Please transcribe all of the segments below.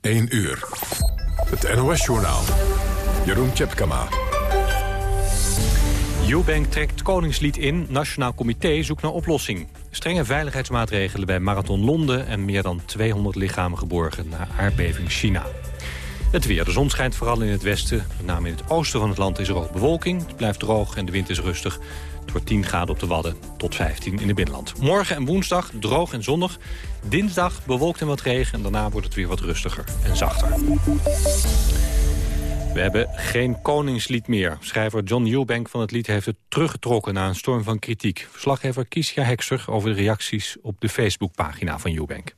1 uur. Het NOS-journaal. Jeroen Tjepkama. Eubank trekt Koningslied in. Nationaal Comité zoekt naar oplossing. Strenge veiligheidsmaatregelen bij Marathon Londen... en meer dan 200 lichamen geborgen na aardbeving China. Het weer. De zon schijnt vooral in het westen. Met name in het oosten van het land is er ook bewolking. Het blijft droog en de wind is rustig. Wordt 10 graden op de Wadden tot 15 in het binnenland. Morgen en woensdag droog en zonnig. Dinsdag bewolkt en wat regen. En daarna wordt het weer wat rustiger en zachter. We hebben geen koningslied meer. Schrijver John Eubank van het lied heeft het teruggetrokken... na een storm van kritiek. Verslaggever Kiesja Hekser over de reacties op de Facebookpagina van Eubank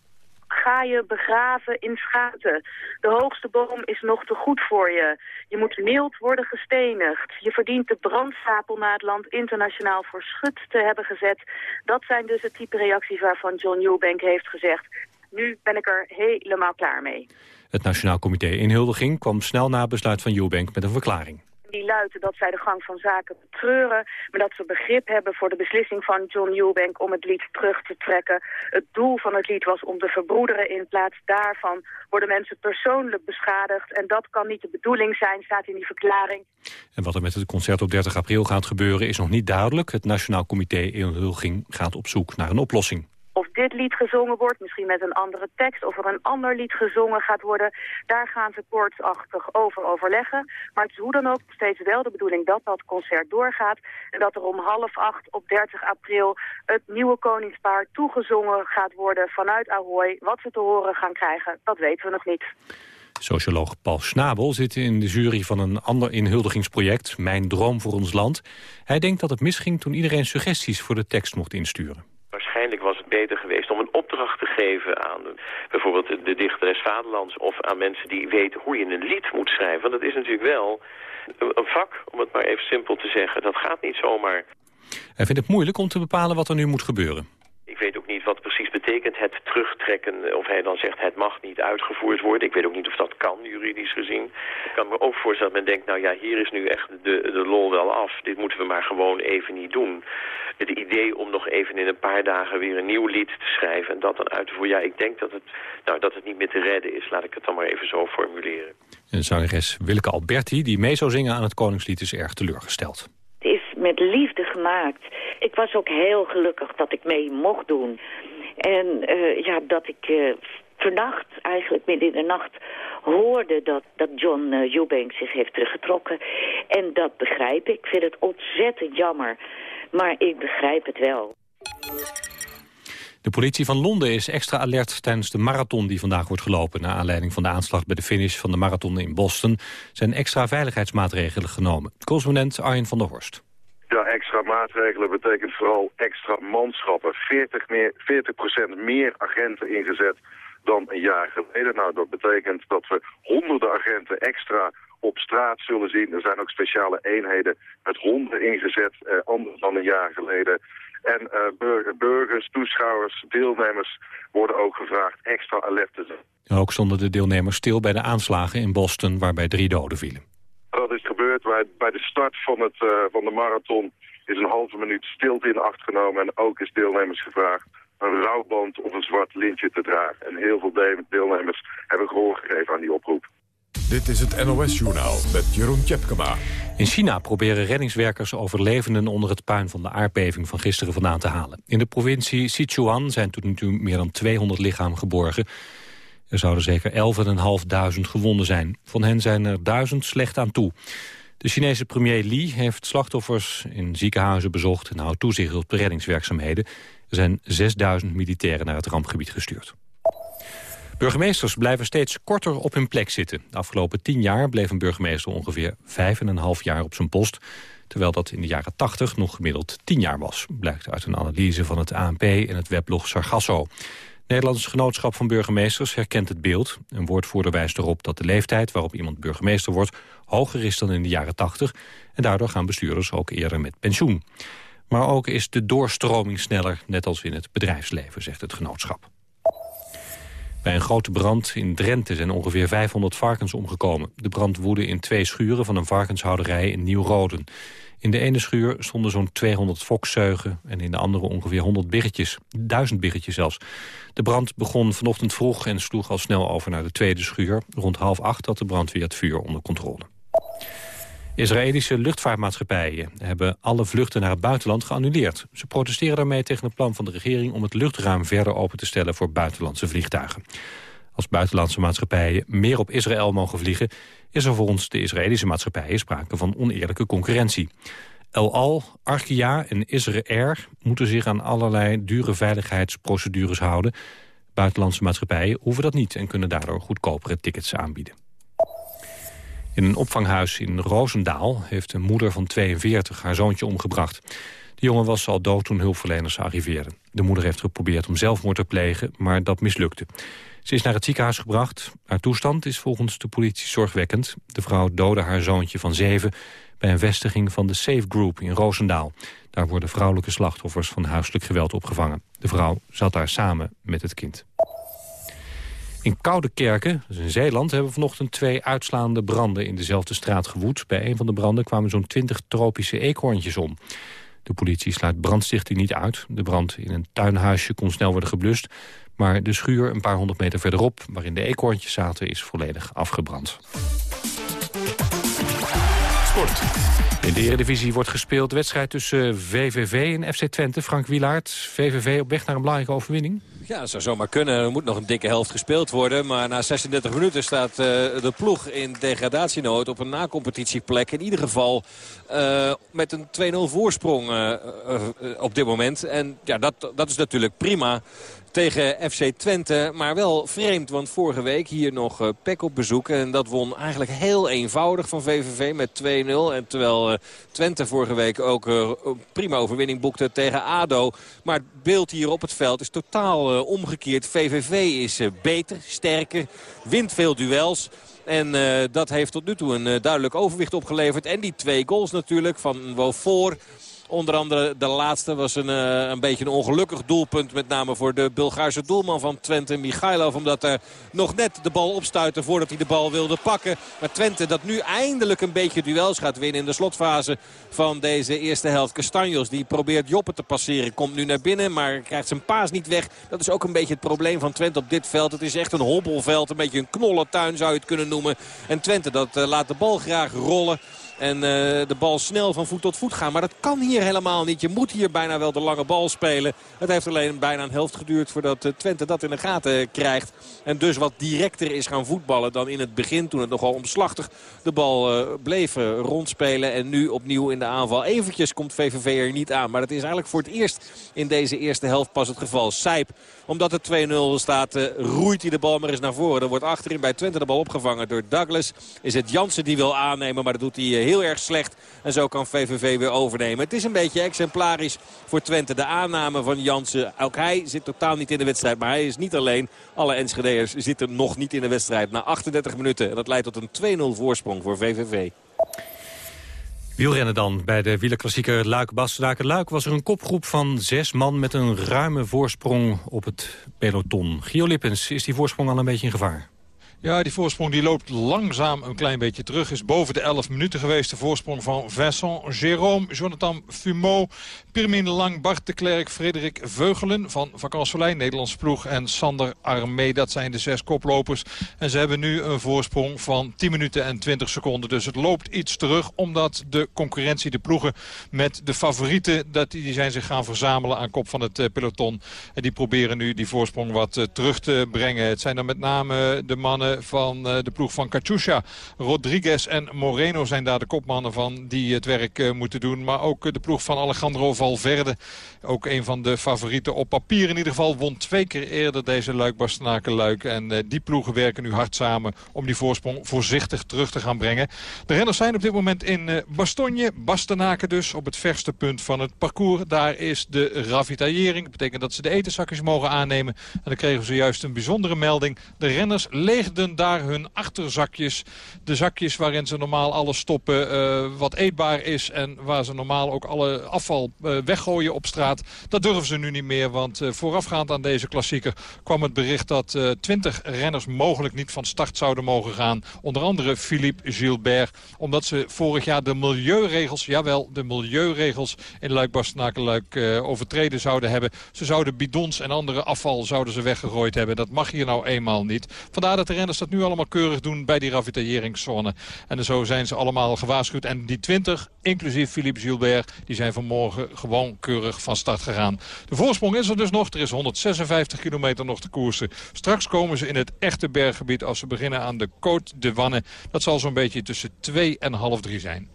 ga je begraven in schaten. De hoogste boom is nog te goed voor je. Je moet mild worden gestenigd. Je verdient de brandstapel na het land internationaal voor schut te hebben gezet. Dat zijn dus het type reacties waarvan John Eubank heeft gezegd. Nu ben ik er helemaal klaar mee. Het Nationaal Comité Inhuldiging kwam snel na besluit van Eubank met een verklaring die luiden dat zij de gang van zaken betreuren... maar dat ze begrip hebben voor de beslissing van John Eubank om het lied terug te trekken. Het doel van het lied was om te verbroederen. In plaats daarvan worden mensen persoonlijk beschadigd. En dat kan niet de bedoeling zijn, staat in die verklaring. En wat er met het concert op 30 april gaat gebeuren is nog niet duidelijk. Het Nationaal Comité Inhuldiging gaat op zoek naar een oplossing of dit lied gezongen wordt, misschien met een andere tekst... of er een ander lied gezongen gaat worden. Daar gaan ze kortsachtig over overleggen. Maar het is hoe dan ook steeds wel de bedoeling dat dat concert doorgaat... en dat er om half acht op 30 april het nieuwe koningspaar toegezongen gaat worden vanuit Ahoy. Wat ze te horen gaan krijgen, dat weten we nog niet. Socioloog Paul Schnabel zit in de jury van een ander inhuldigingsproject... Mijn Droom voor ons land. Hij denkt dat het misging toen iedereen suggesties voor de tekst mocht insturen waarschijnlijk was het beter geweest om een opdracht te geven aan bijvoorbeeld de dichteres Vaderlands of aan mensen die weten hoe je een lied moet schrijven. Want dat is natuurlijk wel een vak, om het maar even simpel te zeggen. Dat gaat niet zomaar. Hij vindt het moeilijk om te bepalen wat er nu moet gebeuren. Ik weet ook niet wat betekent het terugtrekken. Of hij dan zegt het mag niet uitgevoerd worden. Ik weet ook niet of dat kan, juridisch gezien. Ik kan me ook voorstellen dat men denkt, nou ja, hier is nu echt de, de lol wel af. Dit moeten we maar gewoon even niet doen. Het idee om nog even in een paar dagen weer een nieuw lied te schrijven... en dat dan uit te voeren, ja, ik denk dat het, nou, dat het niet meer te redden is. Laat ik het dan maar even zo formuleren. En zangeres Willeke Alberti, die mee zou zingen aan het Koningslied... is erg teleurgesteld. Het is met liefde gemaakt. Ik was ook heel gelukkig dat ik mee mocht doen. En uh, ja, dat ik uh, vannacht, eigenlijk midden in de nacht, hoorde dat, dat John uh, Eubank zich heeft teruggetrokken. En dat begrijp ik. Ik vind het ontzettend jammer. Maar ik begrijp het wel. De politie van Londen is extra alert tijdens de marathon die vandaag wordt gelopen. Naar aanleiding van de aanslag bij de finish van de marathon in Boston... zijn extra veiligheidsmaatregelen genomen. Correspondent Arjen van der Horst. Ja, extra maatregelen betekent vooral extra manschappen. 40, meer, 40% meer agenten ingezet dan een jaar geleden. Nou, dat betekent dat we honderden agenten extra op straat zullen zien. Er zijn ook speciale eenheden met honden ingezet, eh, anders dan een jaar geleden. En uh, burgers, toeschouwers, deelnemers worden ook gevraagd extra alert te zijn. Ook stonden de deelnemers stil bij de aanslagen in Boston waarbij drie doden vielen. Dat is gebeurd bij, bij de start van, het, uh, van de marathon is een halve minuut stilte in acht genomen en ook is deelnemers gevraagd een rouwband of een zwart lintje te dragen. En heel veel deelnemers hebben gehoor gegeven aan die oproep. Dit is het NOS-journaal met Jeroen Tjepkema. In China proberen reddingswerkers overlevenden onder het puin van de aardbeving van gisteren vandaan te halen. In de provincie Sichuan zijn tot nu toe meer dan 200 lichamen geborgen. Er zouden zeker 11.500 gewonden zijn. Van hen zijn er duizend slecht aan toe. De Chinese premier Li heeft slachtoffers in ziekenhuizen bezocht... en houdt toezicht op de reddingswerkzaamheden. Er zijn 6000 militairen naar het rampgebied gestuurd. Burgemeesters blijven steeds korter op hun plek zitten. De afgelopen tien jaar bleef een burgemeester ongeveer vijf en een half jaar op zijn post. Terwijl dat in de jaren 80 nog gemiddeld tien jaar was. Blijkt uit een analyse van het ANP en het weblog Sargasso. Nederlands Genootschap van Burgemeesters herkent het beeld. Een woordvoerder wijst erop dat de leeftijd waarop iemand burgemeester wordt... hoger is dan in de jaren 80. En daardoor gaan bestuurders ook eerder met pensioen. Maar ook is de doorstroming sneller, net als in het bedrijfsleven, zegt het genootschap. Bij een grote brand in Drenthe zijn ongeveer 500 varkens omgekomen. De brand woedde in twee schuren van een varkenshouderij in Nieuw-Roden. In de ene schuur stonden zo'n 200 fokzeugen en in de andere ongeveer 100 biggetjes. Duizend biggetjes zelfs. De brand begon vanochtend vroeg en sloeg al snel over naar de tweede schuur. Rond half acht had de brandweer het vuur onder controle. Israëlische luchtvaartmaatschappijen hebben alle vluchten naar het buitenland geannuleerd. Ze protesteren daarmee tegen het plan van de regering om het luchtruim verder open te stellen voor buitenlandse vliegtuigen. Als buitenlandse maatschappijen meer op Israël mogen vliegen... is er voor ons de Israëlische maatschappijen sprake van oneerlijke concurrentie. El Al, Arkia en Israël Air moeten zich aan allerlei dure veiligheidsprocedures houden. Buitenlandse maatschappijen hoeven dat niet en kunnen daardoor goedkopere tickets aanbieden. In een opvanghuis in Roosendaal heeft een moeder van 42 haar zoontje omgebracht. De jongen was al dood toen hulpverleners arriveerden. De moeder heeft geprobeerd om zelfmoord te plegen, maar dat mislukte. Ze is naar het ziekenhuis gebracht. Haar toestand is volgens de politie zorgwekkend. De vrouw doodde haar zoontje van zeven bij een vestiging van de Safe Group in Roosendaal. Daar worden vrouwelijke slachtoffers van huiselijk geweld opgevangen. De vrouw zat daar samen met het kind. In Koude Kerken, dus in Zeeland, hebben vanochtend twee uitslaande branden in dezelfde straat gewoed. Bij een van de branden kwamen zo'n twintig tropische eekhoorntjes om. De politie sluit brandstichting niet uit. De brand in een tuinhuisje kon snel worden geblust. Maar de schuur een paar honderd meter verderop, waarin de eekhoorntjes zaten, is volledig afgebrand. Sport. In de Eredivisie wordt gespeeld de wedstrijd tussen VVV en FC Twente. Frank Wielaert, VVV op weg naar een belangrijke overwinning. Ja, dat zou zomaar kunnen. Er moet nog een dikke helft gespeeld worden. Maar na 36 minuten staat uh, de ploeg in degradatienood op een nacompetitieplek. In ieder geval uh, met een 2-0 voorsprong uh, op dit moment. En ja, dat, dat is natuurlijk prima tegen FC Twente. Maar wel vreemd, want vorige week hier nog uh, Pek op bezoek. En dat won eigenlijk heel eenvoudig van VVV met 2-0. En terwijl uh, Twente vorige week ook uh, prima overwinning boekte tegen ADO. Maar het beeld hier op het veld is totaal omgekeerd. VVV is beter, sterker, wint veel duels. En dat heeft tot nu toe een duidelijk overwicht opgeleverd. En die twee goals natuurlijk van Wofor Onder andere de laatste was een, uh, een beetje een ongelukkig doelpunt. Met name voor de Bulgaarse doelman van Twente, Michailov. Omdat er nog net de bal opstuitte voordat hij de bal wilde pakken. Maar Twente dat nu eindelijk een beetje duels gaat winnen in de slotfase van deze eerste helft. Castanjos die probeert Joppe te passeren. Komt nu naar binnen, maar krijgt zijn paas niet weg. Dat is ook een beetje het probleem van Twente op dit veld. Het is echt een hobbelveld, een beetje een knollentuin zou je het kunnen noemen. En Twente dat uh, laat de bal graag rollen. En uh, de bal snel van voet tot voet gaan. Maar dat kan hier helemaal niet. Je moet hier bijna wel de lange bal spelen. Het heeft alleen bijna een helft geduurd voordat uh, Twente dat in de gaten krijgt. En dus wat directer is gaan voetballen dan in het begin. Toen het nogal omslachtig de bal uh, bleef rondspelen. En nu opnieuw in de aanval. Eventjes komt VVV er niet aan. Maar dat is eigenlijk voor het eerst in deze eerste helft pas het geval. Sijp omdat het 2-0 staat, roeit hij de bal maar eens naar voren. Dan wordt achterin bij Twente de bal opgevangen door Douglas. Is het Jansen die wil aannemen, maar dat doet hij uh, heel erg slecht. En zo kan VVV weer overnemen. Het is een beetje exemplarisch voor Twente. De aanname van Jansen. Ook hij zit totaal niet in de wedstrijd. Maar hij is niet alleen. Alle Enschede'ers zitten nog niet in de wedstrijd. Na 38 minuten. En dat leidt tot een 2-0 voorsprong voor VVV. Wielrennen dan. Bij de wielerklassieker Luik-Bastenaken-Luik was er een kopgroep van zes man met een ruime voorsprong op het peloton. Gio Lippens, is die voorsprong al een beetje in gevaar? Ja, die voorsprong die loopt langzaam een klein beetje terug. Is boven de 11 minuten geweest. De voorsprong van Vincent Jérôme, Jonathan Fumeau, Pirmin Lang, Bart de Klerk, Frederik Veugelen van Vakantsolijn, Nederlands ploeg en Sander Armee. Dat zijn de zes koplopers. En ze hebben nu een voorsprong van 10 minuten en 20 seconden. Dus het loopt iets terug omdat de concurrentie, de ploegen met de favorieten, dat die zijn zich gaan verzamelen aan kop van het eh, peloton. En die proberen nu die voorsprong wat eh, terug te brengen. Het zijn dan met name de mannen van eh, de ploeg van Katusha. Rodriguez en Moreno zijn daar de kopmannen van die het werk eh, moeten doen. Maar ook de ploeg van Alejandro Valverde. Ook een van de favorieten op papier in ieder geval. Won twee keer eerder deze Luik Bastenaken Luik. En eh, die ploegen werken nu hard samen om die voorsprong voorzichtig terug te gaan brengen. De renners zijn op dit moment in Bastogne. Bastenaken dus op het verste punt van het parcours. Daar is de ravitaillering. Dat betekent dat ze de etenzakjes mogen aannemen. En dan kregen we zojuist een bijzondere melding. De renners leegden daar hun achterzakjes. De zakjes waarin ze normaal alles stoppen uh, wat eetbaar is... en waar ze normaal ook alle afval uh, weggooien op straat. Dat durven ze nu niet meer, want uh, voorafgaand aan deze klassieker... kwam het bericht dat 20 renners mogelijk niet van start zouden mogen gaan. Onder andere Philippe Gilbert. Omdat ze vorig jaar de milieuregels, jawel, de milieuregels... in Luik-Bastenaken-Luik overtreden zouden hebben. Ze zouden bidons en andere afval zouden ze weggegooid hebben. Dat mag hier nou eenmaal niet. Vandaar dat de renners dat nu allemaal keurig doen bij die ravitailleringszone. En zo zijn ze allemaal gewaarschuwd. En die 20, inclusief Philippe Gilbert, die zijn vanmorgen gewoon keurig van start gegaan. De voorsprong is er dus nog. Er is 156 kilometer nog te koersen. Straks komen ze in het echte berggebied als ze beginnen aan de Côte de Wanne. Dat zal zo'n beetje tussen 2 en half 3 zijn.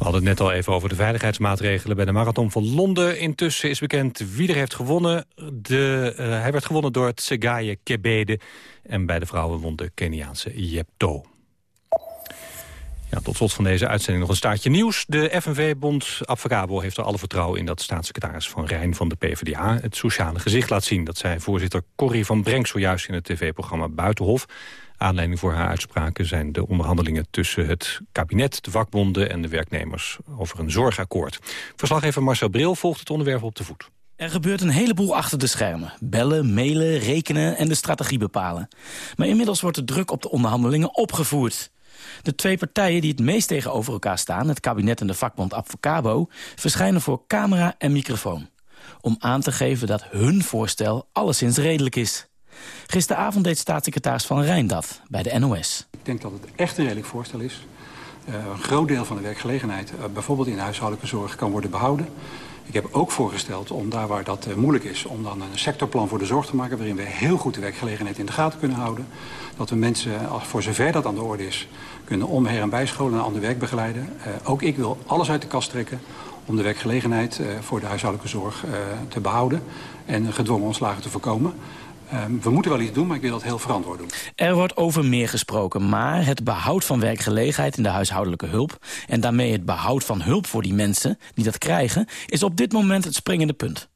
We hadden het net al even over de veiligheidsmaatregelen bij de Marathon van Londen. Intussen is bekend wie er heeft gewonnen. De, uh, hij werd gewonnen door het Segaye Kebede. En bij de vrouwen won de Keniaanse Jepto. Ja, tot slot van deze uitzending nog een staartje nieuws. De FNV-bond Abfacabo heeft er alle vertrouwen in... dat staatssecretaris Van Rijn van de PvdA het sociale gezicht laat zien. Dat zei voorzitter Corrie van Brenk zojuist in het tv-programma Buitenhof. Aanleiding voor haar uitspraken zijn de onderhandelingen tussen het kabinet, de vakbonden en de werknemers over een zorgakkoord. Verslaggever Marcel Bril volgt het onderwerp op de voet. Er gebeurt een heleboel achter de schermen. Bellen, mailen, rekenen en de strategie bepalen. Maar inmiddels wordt de druk op de onderhandelingen opgevoerd. De twee partijen die het meest tegenover elkaar staan... het kabinet en de vakbond Advocabo... verschijnen voor camera en microfoon. Om aan te geven dat hun voorstel alleszins redelijk is. Gisteravond deed staatssecretaris Van Rijn dat bij de NOS. Ik denk dat het echt een redelijk voorstel is. Uh, een groot deel van de werkgelegenheid, uh, bijvoorbeeld in de huishoudelijke zorg, kan worden behouden. Ik heb ook voorgesteld om daar waar dat uh, moeilijk is... om dan een sectorplan voor de zorg te maken... waarin we heel goed de werkgelegenheid in de gaten kunnen houden. Dat we mensen, voor zover dat aan de orde is... kunnen omher- en bijscholen en ander werk begeleiden. ook ik wil alles uit de kast trekken om de werkgelegenheid voor de huishoudelijke zorg te behouden... en gedwongen ontslagen te voorkomen. Um, we moeten wel iets doen, maar ik wil dat heel verantwoord doen. Er wordt over meer gesproken, maar het behoud van werkgelegenheid in de huishoudelijke hulp... en daarmee het behoud van hulp voor die mensen die dat krijgen... is op dit moment het springende punt.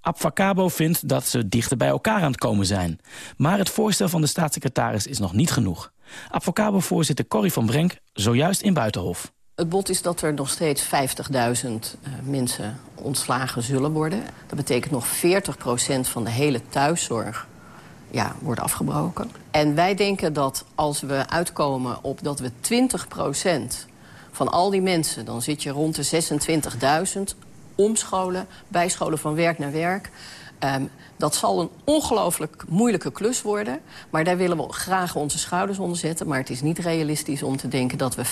Abfacabo vindt dat ze dichter bij elkaar aan het komen zijn. Maar het voorstel van de staatssecretaris is nog niet genoeg. Abfacabo-voorzitter Corrie van Brenk zojuist in Buitenhof. Het bod is dat er nog steeds 50.000 uh, mensen ontslagen zullen worden. Dat betekent nog 40% van de hele thuiszorg ja, wordt afgebroken. En wij denken dat als we uitkomen op dat we 20% van al die mensen... dan zit je rond de 26.000 omscholen, bijscholen van werk naar werk... Um, dat zal een ongelooflijk moeilijke klus worden. Maar daar willen we graag onze schouders onder zetten. Maar het is niet realistisch om te denken dat we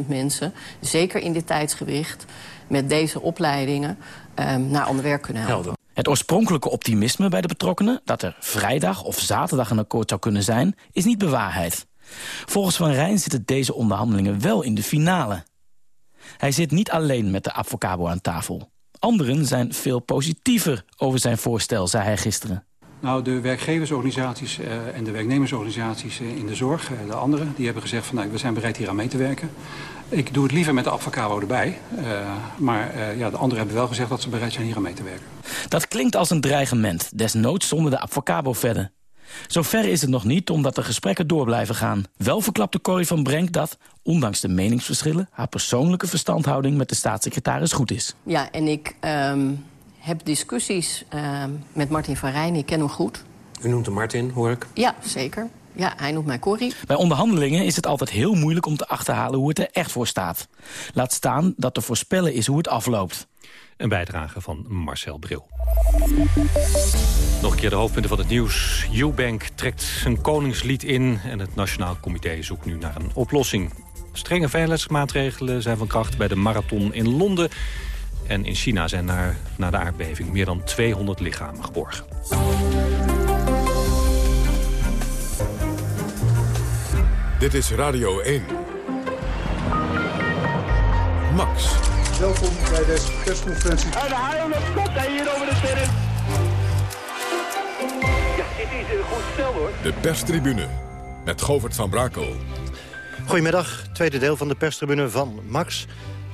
50.000 mensen... zeker in dit tijdsgewicht, met deze opleidingen... Um, naar ander werk kunnen helpen. Het oorspronkelijke optimisme bij de betrokkenen... dat er vrijdag of zaterdag een akkoord zou kunnen zijn, is niet bewaarheid. Volgens Van Rijn zitten deze onderhandelingen wel in de finale. Hij zit niet alleen met de avocabo aan tafel. Anderen zijn veel positiever over zijn voorstel, zei hij gisteren. Nou, de werkgeversorganisaties uh, en de werknemersorganisaties uh, in de zorg, uh, de anderen, die hebben gezegd van nou, we zijn bereid hier aan mee te werken. Ik doe het liever met de avocabo erbij. maar ja, de anderen hebben wel gezegd dat ze bereid zijn hier aan mee te werken. Dat klinkt als een dreigement, desnoods zonder de avocabo verder. Zover is het nog niet, omdat de gesprekken door blijven gaan. Wel verklapte Corrie van Brenk dat, ondanks de meningsverschillen... haar persoonlijke verstandhouding met de staatssecretaris goed is. Ja, en ik um, heb discussies um, met Martin van Rijn. Ik ken hem goed. U noemt hem Martin, hoor ik. Ja, zeker. Ja, hij noemt mij Corrie. Bij onderhandelingen is het altijd heel moeilijk om te achterhalen hoe het er echt voor staat. Laat staan dat te voorspellen is hoe het afloopt. Een bijdrage van Marcel Bril. Nog een keer de hoofdpunten van het nieuws. Eubank trekt zijn koningslied in en het Nationaal Comité zoekt nu naar een oplossing. Strenge veiligheidsmaatregelen zijn van kracht bij de marathon in Londen. En in China zijn naar, na de aardbeving meer dan 200 lichamen geborgen. Dit is Radio 1. Max. Welkom bij deze persconferentie. En de haal op hij hier over de terrein. Ja, dit is een goed stel hoor. De perstribune met Govert van Brakel. Goedemiddag, tweede deel van de perstribune van Max.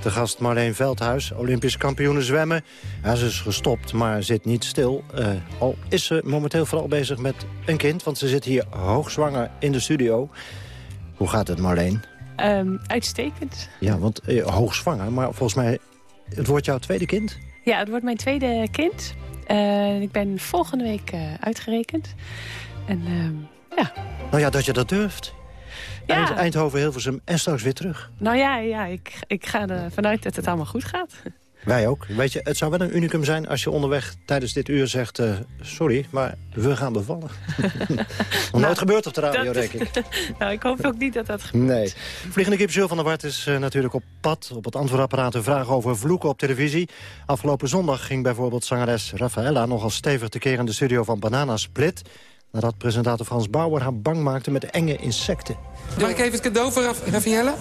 De gast Marleen Veldhuis, Olympisch kampioene zwemmen. Ja, ze is gestopt, maar zit niet stil. Uh, al is ze momenteel vooral bezig met een kind... want ze zit hier hoogzwanger in de studio. Hoe gaat het, Marleen? Um, uitstekend. Ja, want uh, hoogzwanger, maar volgens mij... het wordt jouw tweede kind? Ja, het wordt mijn tweede kind. Uh, ik ben volgende week uitgerekend. En ehm, ja. Nou ja, dat je dat durft. Ja. Eindhoven, Hilversum en straks weer terug. Nou ja, ja ik, ik ga ervan uit dat het allemaal goed gaat. Wij ook. Weet je, het zou wel een unicum zijn als je onderweg tijdens dit uur zegt... Uh, sorry, maar we gaan bevallen. Nog nooit gebeurd op de radio, denk ik. nou, ik hoop ook niet dat dat gebeurt. Nee. Vliegende kip Jules van der Wart is uh, natuurlijk op pad. Op het antwoordapparaat een vraag over vloeken op televisie. Afgelopen zondag ging bijvoorbeeld zangeres Rafaella... nogal stevig te keer in de studio van Banana Split... nadat presentator Frans Bauer haar bang maakte met enge insecten. Mag ik even het cadeau voor Raffaella?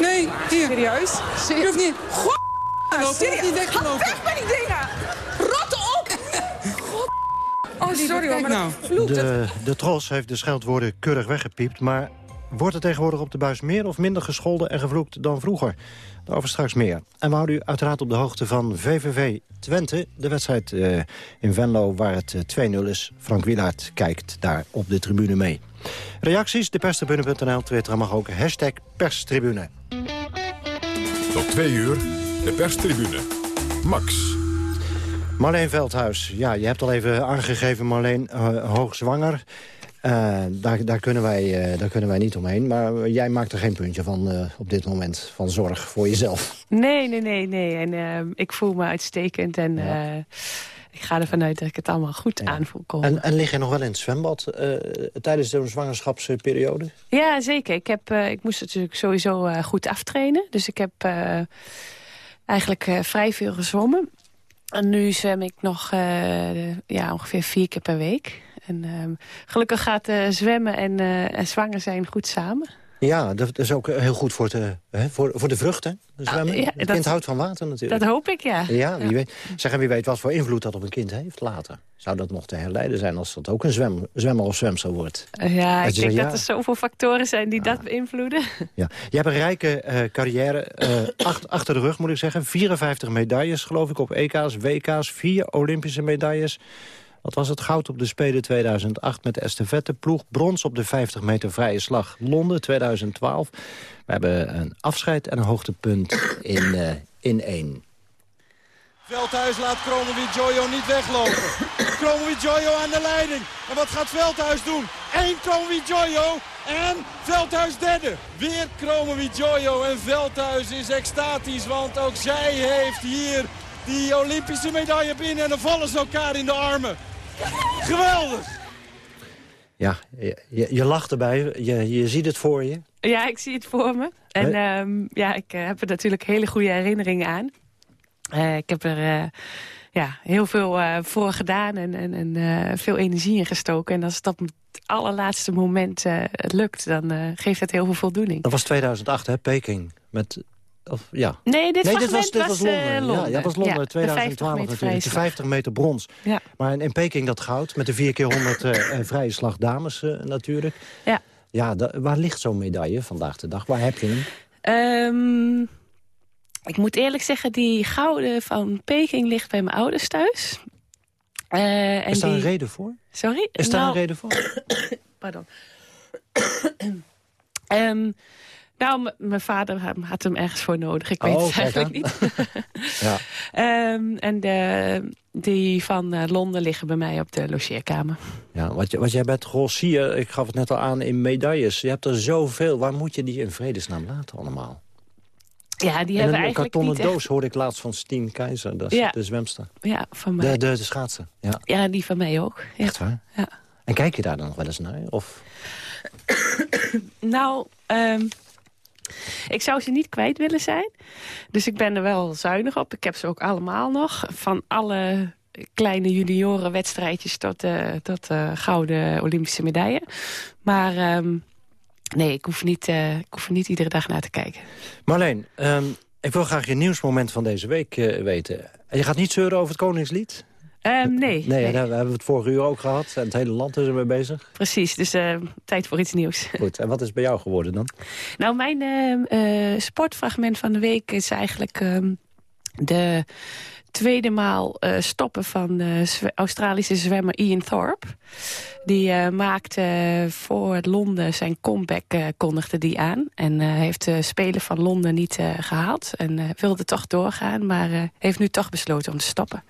Nee, hier. Serieus? Je hoeft niet... God! Serieus? Ga weg met die dingen! Rot op! God! Oh, sorry hoor, maar nou. De, de tros heeft de scheldwoorden keurig weggepiept... maar wordt er tegenwoordig op de buis meer of minder gescholden en gevloekt dan vroeger? Daarover straks meer. En we houden u uiteraard op de hoogte van VVV Twente. De wedstrijd uh, in Venlo waar het 2-0 eh, is. Frank Wielaert kijkt daar op de tribune mee. Reacties, deperstribune.nl, Twitter mag ook hashtag perstribune. Tot twee uur, de perstribune. Max. Marleen Veldhuis, ja, je hebt al even aangegeven, Marleen, uh, hoogzwanger. Uh, daar, daar, kunnen wij, uh, daar kunnen wij niet omheen. Maar jij maakt er geen puntje van uh, op dit moment, van zorg voor jezelf. Nee, nee, nee. nee. En ik voel me uitstekend en... Ja ik ga ervan uit dat ik het allemaal goed ja. aanvoel En, en lig je nog wel in het zwembad uh, tijdens de zwangerschapsperiode? Ja, zeker. Ik, heb, uh, ik moest natuurlijk sowieso uh, goed aftrainen. Dus ik heb eigenlijk vrij veel gezwommen. En nu zwem ik nog ja, ongeveer vier keer per week. En ehm, gelukkig gaat zwemmen en, en zwanger zijn goed samen. Ja, dat is ook heel goed voor, de, hè, voor, voor de vruchten. Zwemmen. ja, het kind houdt van water natuurlijk. Dat hoop ik, ja. Ja, wie, Weet, zeg, wie weet wat voor invloed dat op een kind heeft later. Zou dat nog te herleiden zijn als dat ook een zwem, zwemmer of zwemster wordt? Ja, ik denk dat er zoveel factoren zijn die dat beïnvloeden. Ja. Je hebt een rijke uh, carrière uh, acht, achter de rug, moet ik zeggen. 54 medailles, geloof ik, op EK's, WK's. Vier Olympische medailles. Wat was het goud op de Spelen 2008 met de estafette ploeg. Brons op de 50 meter vrije slag Londen 2012. We hebben een afscheid en een hoogtepunt in, uh, in één. Veldhuis laat Kromovic Jojo niet weglopen. Kromovic Jojo aan de leiding. En wat gaat Veldhuis doen? Eén Kromovic Jojo en Veldhuis derde. Weer Kromovic Jojo en Veldhuis is extatisch. Want ook zij heeft hier die Olympische medaille binnen. En dan vallen ze elkaar in de armen. Geweldig! Ja, je, je lacht erbij. Je, je ziet het voor je. Ja, ik zie het voor me. En um, ja, ik uh, heb er natuurlijk hele goede herinneringen aan. Uh, ik heb er uh, ja, heel veel voor gedaan en, en, en veel energie in gestoken. En als het op het allerlaatste moment lukt, dan geeft het heel veel voldoening. Dat was 2008, hè, Peking. Met of, ja. Nee, dit, nee, dit was, dit was, Londen. Uh, Londen. Ja, dat was Londen, ja, 2012 natuurlijk. De 50 meter brons. Ja. Maar in, in Peking dat goud, met de 4 keer 100 uh, vrije slag dames uh, natuurlijk. Ja. Ja, waar ligt zo'n medaille vandaag de dag? Waar heb je hem? Um, ik moet eerlijk zeggen, die gouden van Peking ligt bij mijn ouders thuis. en Is daar die... een reden voor? Sorry? Is daar nou... een reden voor? Pardon. um, nou, mijn vader had hem ergens voor nodig. Ik weet oh, het eigenlijk niet. ja. um, en de, die van uh, Londen liggen bij mij op de logeerkamer. Ja, wat, jij bent grossier, ik gaf het net al aan, in medailles. Je hebt er zoveel. Waar moet je die in vredesnaam laten allemaal? Ja, die en hebben een eigenlijk kartonnen niet echt... doos hoorde ik laatst van Stien Keizer. Dat is Ja. de zwemster. Ja, van mij. De, de, de schaatsen. Ja. Ja, die van mij ook. Ja. Echt waar? Ja. En kijk je daar dan nog wel eens naar? Of... Nou, um, ik zou ze niet kwijt willen zijn. Dus ik ben er wel zuinig op. Ik heb ze ook allemaal nog. Van alle kleine juniorenwedstrijdjes tot, uh, tot uh, gouden Olympische medaille. Maar um, nee, ik hoef, niet, uh, ik hoef er niet iedere dag naar te kijken. Marleen, um, ik wil graag je nieuwsmoment van deze week weten. Je gaat niet zeuren over het Koningslied? Ehm, nee. Nee, daar hebben we het vorige uur ook gehad. En het hele land is ermee bezig. Precies, dus uh, tijd voor iets nieuws. Goed, en wat is bij jou geworden dan? Nou, mijn uh, sportfragment van de week is eigenlijk de tweede maal uh, stoppen van de Australische zwemmer Ian Thorpe. Die uh, maakte voor Londen zijn comeback, kondigde die aan. En heeft de Spelen van Londen niet gehaald. En wilde toch doorgaan, maar heeft nu toch besloten om te stoppen.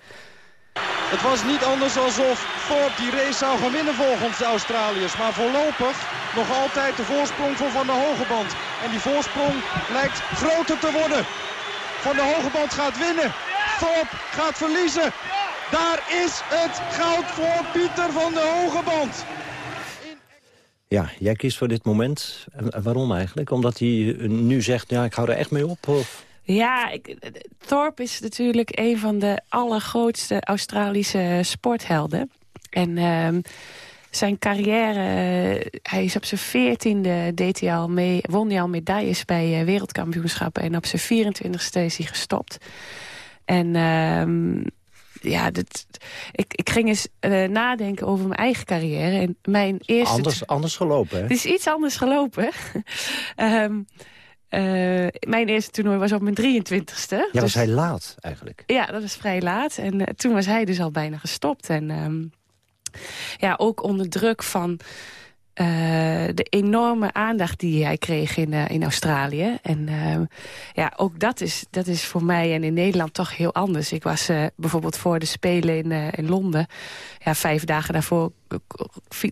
Het was niet anders alsof Thorpe die race zou gaan winnen volgens de Australiërs. Maar voorlopig nog altijd de voorsprong voor Van de Hogeband. En die voorsprong lijkt groter te worden. Van de Hogeband gaat winnen. Thorpe gaat verliezen. Daar is het goud voor Pieter van de Hogeband. Ja, jij kiest voor dit moment. En waarom eigenlijk? Omdat hij nu zegt, ja, ik hou er echt mee op? Of? Ja, ik, Thorpe is natuurlijk een van de allergrootste Australische sporthelden. En uh, zijn carrière, hij is op zijn veertiende deed hij al mee, won hij al medailles bij uh, wereldkampioenschappen. En op zijn 24ste is hij gestopt. En uh, ja, dit, ik, ik ging eens uh, nadenken over mijn eigen carrière. En mijn eerste anders, anders gelopen, hè? Het is iets anders gelopen. um, uh, mijn eerste toernooi was op mijn 23ste. Ja, dus, was hij laat eigenlijk. Ja, dat was vrij laat. En uh, toen was hij dus al bijna gestopt. En um, ja, ook onder druk van uh, de enorme aandacht die hij kreeg in, uh, in Australië. En uh, ja, ook dat is, dat is voor mij en in Nederland toch heel anders. Ik was bijvoorbeeld voor de Spelen in, in Londen. Ja, vijf dagen daarvoor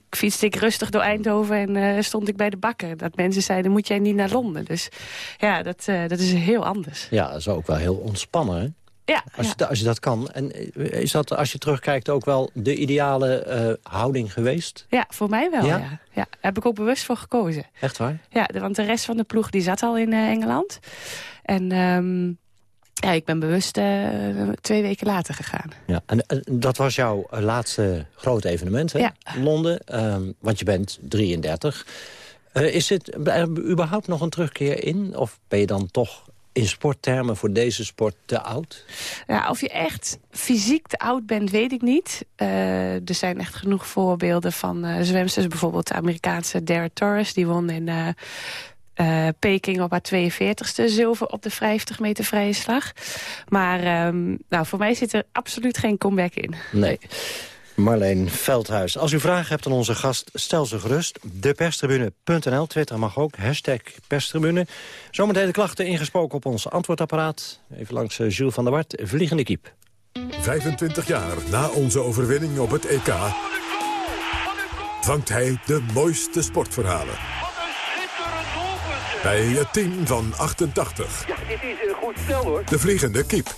fietste ik rustig door Eindhoven en stond ik bij de bakker. Dat mensen zeiden, moet jij niet naar Londen? Dus ja, dat, dat is heel anders. Ja, dat is ook wel heel ontspannen? Ja, als, je, als je dat kan. En is dat, als je terugkijkt, ook wel de ideale uh, houding geweest? Ja, voor mij wel, ja? ja? ja. Daar heb ik ook bewust voor gekozen. Echt waar? Ja, de, want de rest van de ploeg die zat al in uh, Engeland. En um, ja, ik ben bewust uh, twee weken later gegaan. Ja, en, dat was jouw laatste grote evenement, hè? Ja. Londen, um, want je bent 33. is dit überhaupt nog een terugkeer in? Of ben je dan toch in sporttermen voor deze sport te oud? Ja, of je echt fysiek te oud bent, weet ik niet. Uh, er zijn echt genoeg voorbeelden van uh, zwemsters. Bijvoorbeeld de Amerikaanse Dara Torres. Die won in uh, uh, Peking op haar 42ste zilver op de 50 meter vrije slag. Maar um, nou, voor mij zit er absoluut geen comeback in. Nee. Marleen Veldhuis. Als u vragen hebt aan onze gast, stel ze gerust. Deperstribune.nl, Twitter mag ook, hashtag perstribune. Zometeen de klachten ingesproken op ons antwoordapparaat. Even langs uh, Jules van der Wart, vliegende kiep. 25 jaar na onze overwinning op het EK... vangt hij de mooiste sportverhalen. Bij het team van 88. Ja, dit is een goed stel hoor. De vliegende kiep.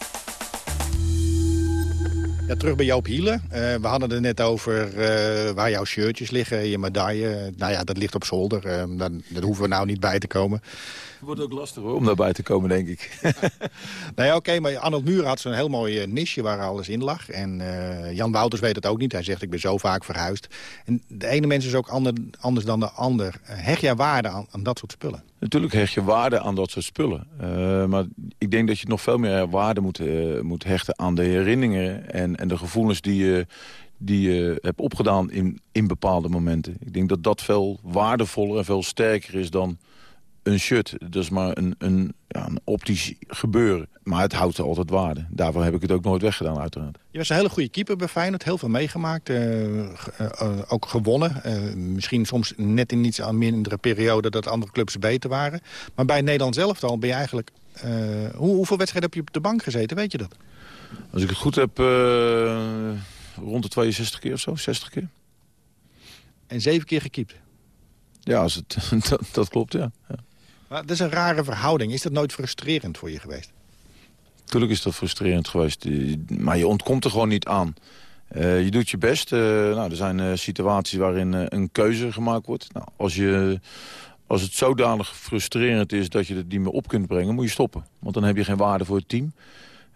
Ja, terug bij Joop Hielen. Uh, we hadden het net over uh, waar jouw shirtjes liggen, je medaille. Nou ja, dat ligt op zolder. Uh, dan, daar hoeven we nou niet bij te komen. Het wordt ook lastig hoor, om daarbij te komen, denk ik. nee, oké, okay, maar Arnold Muur had zo'n heel mooi niche waar alles in lag. En Jan Wouters weet het ook niet. Hij zegt, ik ben zo vaak verhuisd. En de ene mens is ook ander, anders dan de ander. Hecht jij waarde aan, aan dat soort spullen? Natuurlijk hecht je waarde aan dat soort spullen. Uh, maar ik denk dat je nog veel meer waarde moet, uh, moet hechten aan de herinneringen... en, en de gevoelens die je, die je hebt opgedaan in, in bepaalde momenten. Ik denk dat dat veel waardevoller en veel sterker is dan een shirt. Dat is maar een, een, ja, een optisch gebeuren. Maar het houdt altijd waarde. Daarvoor heb ik het ook nooit weggedaan, uiteraard. Je was een hele goede keeper bij Feyenoord. Heel veel meegemaakt. Uh, uh, ook gewonnen. Misschien soms net in iets mindere periode dat andere clubs beter waren. Maar bij Nederland zelf al ben je eigenlijk... Hoe, hoeveel wedstrijden heb je op de bank gezeten, weet je dat? Als ik het goed heb, rond de 62 keer of zo, 60 keer. En zeven keer gekiept? Ja, als het, dat, dat klopt, ja. ja. Maar dat is een rare verhouding. Is dat nooit frustrerend voor je geweest? Tuurlijk is dat frustrerend geweest. Maar je ontkomt er gewoon niet aan. Uh, je doet je best. Uh, nou, er zijn uh, situaties waarin een keuze gemaakt wordt. Nou, als, je, als het zodanig frustrerend is dat je het niet meer op kunt brengen... moet je stoppen. Want dan heb je geen waarde voor het team.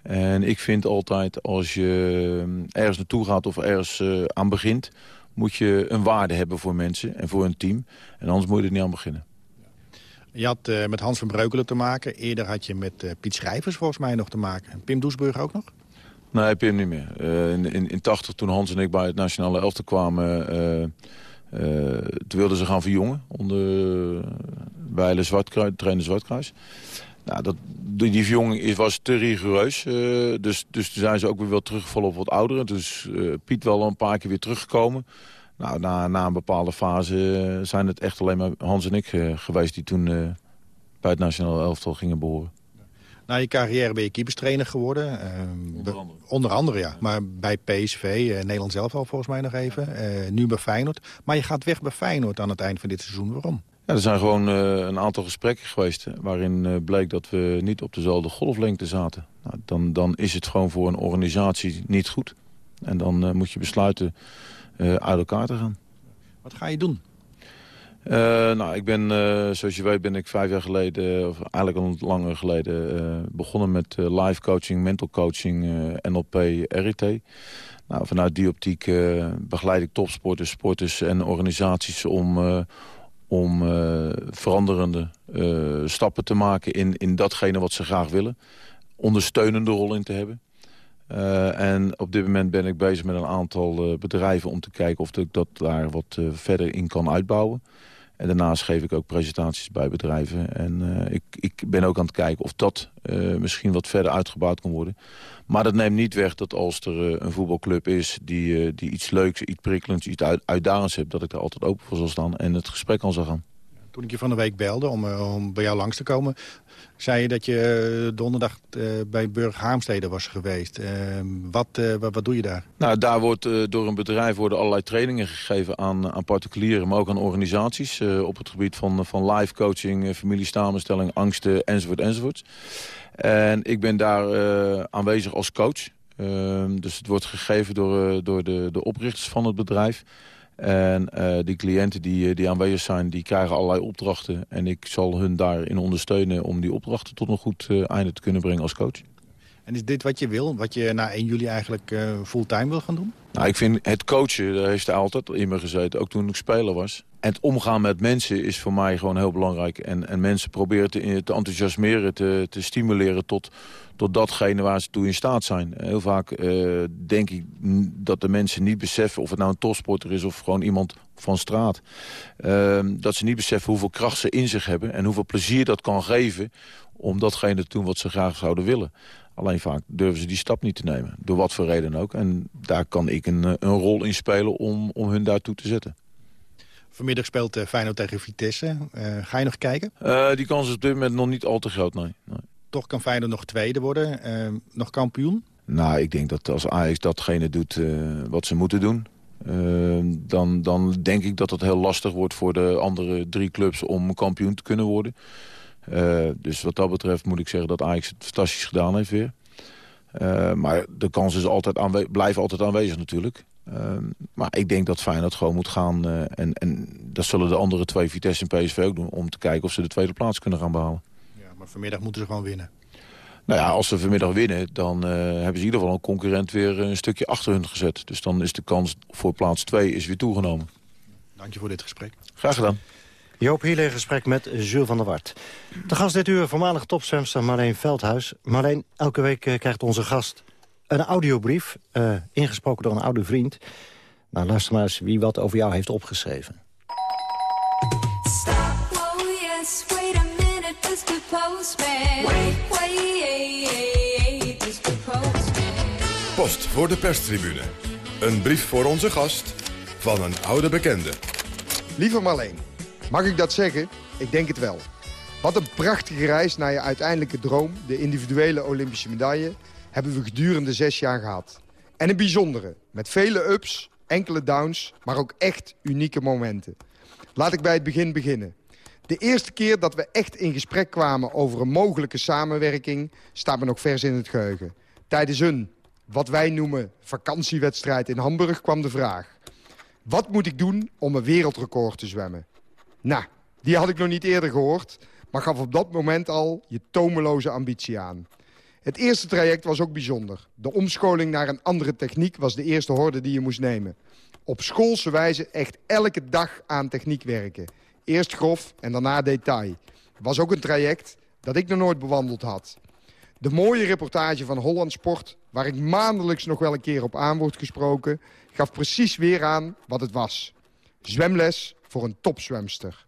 En ik vind altijd als je ergens naartoe gaat of ergens aan begint... moet je een waarde hebben voor mensen en voor een team. En anders moet je er niet aan beginnen. Je had uh, met Hans van Breukelen te maken. Eerder had je met uh, Piet Schrijvers volgens mij nog te maken. En Pim Doesburg ook nog? Nee, Pim niet meer. Uh, in, in, in 80, toen Hans en ik bij het nationale elftal kwamen... Toen wilden ze gaan verjongen onder bij de Zwartkruis, trainer Zwartkruis. Nou, dat, die verjonging was te rigoureus. dus, dus toen zijn ze ook weer wel teruggevallen op wat ouderen. Dus Piet wel een paar keer weer teruggekomen. Nou, na, na een bepaalde fase zijn het echt alleen maar Hans en ik geweest... die toen bij het nationale elftal gingen behoren. Na je carrière ben je keeperstrainer geworden. Uh, onder, andere. onder andere. ja. Maar bij PSV, uh, Nederland zelf al volgens mij nog even. Uh, nu bij Feyenoord. Maar je gaat weg bij Feyenoord aan het eind van dit seizoen. Waarom? Ja, er zijn gewoon een aantal gesprekken geweest... waarin bleek dat we niet op dezelfde golflengte zaten. Nou, dan, dan is het gewoon voor een organisatie niet goed. En dan moet je besluiten uit elkaar te gaan. Wat ga je doen? Uh, nou, ik ben, uh, zoals je weet, ben ik vijf jaar geleden, of eigenlijk al langer geleden, uh, begonnen met live coaching, mental coaching, NLP, RIT. Nou, vanuit die optiek begeleid ik topsporters, sporters en organisaties om, om veranderende stappen te maken in, in datgene wat ze graag willen. Ondersteunende rol in te hebben. En op dit moment ben ik bezig met een aantal bedrijven om te kijken of ik dat daar wat verder in kan uitbouwen. En daarnaast geef ik ook presentaties bij bedrijven. En ik, ik ben ook aan het kijken of dat misschien wat verder uitgebouwd kan worden. Maar dat neemt niet weg dat als er een voetbalclub is... die, die iets leuks, iets prikkelends, iets uit, uitdagends heeft... dat ik daar altijd open voor zal staan en het gesprek kan zal gaan. Toen ik je van de week belde om, om bij jou langs te komen... zei je dat je donderdag uh, bij Burg Haamstede was geweest. Uh, wat, wat, wat, doe je daar? Nou, daar wordt door een bedrijf worden allerlei trainingen gegeven aan, aan particulieren... maar ook aan organisaties op het gebied van, van live coaching, familiesamenstelling, angsten enzovoort enzovoort. En ik ben daar aanwezig als coach. Ehm, dus het wordt gegeven door, door de, de oprichters van het bedrijf... En uh, die cliënten die, eh, die aanwezig zijn, die krijgen allerlei opdrachten. En ik zal hun daarin ondersteunen om die opdrachten tot een goed uh, einde te kunnen brengen als coach. En is dit wat je wil? Wat je na 1 juli eigenlijk uh, fulltime wil gaan doen? Nou, ik vind het coachen, daar heeft altijd in me gezeten. Ook toen ik speler was. En het omgaan met mensen is voor mij gewoon heel belangrijk. En, en mensen proberen te, te enthousiasmeren, te, te stimuleren tot, tot datgene waar ze toe in staat zijn. Heel vaak uh, denk ik dat de mensen niet beseffen... of het nou een topsporter is of gewoon iemand van straat... Uh, dat ze niet beseffen hoeveel kracht ze in zich hebben... en hoeveel plezier dat kan geven om datgene te doen wat ze graag zouden willen. Alleen vaak durven ze die stap niet te nemen. Door wat voor reden ook. En daar kan ik een, een rol in spelen om, om hun daartoe te zetten. Vanmiddag speelt uh, Feyenoord tegen Vitesse. Uh, ga je nog kijken? Uh, die kans is op dit moment nog niet al te groot, nee. nee. Toch kan Feyenoord nog tweede worden. nog kampioen? Nou, ik denk dat als Ajax datgene doet wat ze moeten doen... dan, dan denk ik dat het heel lastig wordt voor de andere drie clubs om kampioen te kunnen worden. Uh, dus wat dat betreft moet ik zeggen dat Ajax het fantastisch gedaan heeft weer. Uh, maar de kans is altijd blijft altijd aanwezig natuurlijk. Uh, maar ik denk dat Feyenoord gewoon moet gaan. en, en dat zullen de andere twee, Vitesse en PSV ook doen... om te kijken of ze de tweede plaats kunnen gaan behalen. Ja, maar vanmiddag moeten ze gewoon winnen. Nou ja, als ze vanmiddag winnen, dan hebben ze in ieder geval een concurrent weer een stukje achter hun gezet. Dus dan is de kans voor plaats 2 is weer toegenomen. Dank je voor dit gesprek. Graag gedaan. Joop Hiele in gesprek met Jules van der Wart. De gast dit uur, voormalig topzwemster Marleen Veldhuis. Marleen, elke week uh, krijgt onze gast een audiobrief... Uh, ingesproken door een oude vriend. Nou, luister maar eens wie wat over jou heeft opgeschreven. Stop, oh yes, wait a minute, Mr. Postman. Wait, wait, Mr. Postman. Post voor de perstribune. Een brief voor onze gast van een oude bekende. Lieve Marleen. Mag ik dat zeggen? Ik denk het wel. Wat een prachtige reis naar je uiteindelijke droom, de individuele Olympische medaille, hebben we gedurende zes jaar gehad. En een bijzondere, met vele ups, enkele downs, maar ook echt unieke momenten. Laat ik bij het begin beginnen. De eerste keer dat we echt in gesprek kwamen over een mogelijke samenwerking... staat me nog vers in het geheugen. Tijdens een, wat wij noemen, vakantiewedstrijd in Hamburg kwam de vraag... wat moet ik doen om een wereldrecord te zwemmen? Nou, die had ik nog niet eerder gehoord... maar gaf op dat moment al je tomeloze ambitie aan. Het eerste traject was ook bijzonder. De omscholing naar een andere techniek was de eerste horde die je moest nemen. Op schoolse wijze echt elke dag aan techniek werken. Eerst grof en daarna detail. Was ook een traject dat ik nog nooit bewandeld had. De mooie reportage van Holland Sport, waar ik maandelijks nog wel een keer op aan word gesproken... gaf precies weer aan wat het was. Zwemles voor een topzwemster.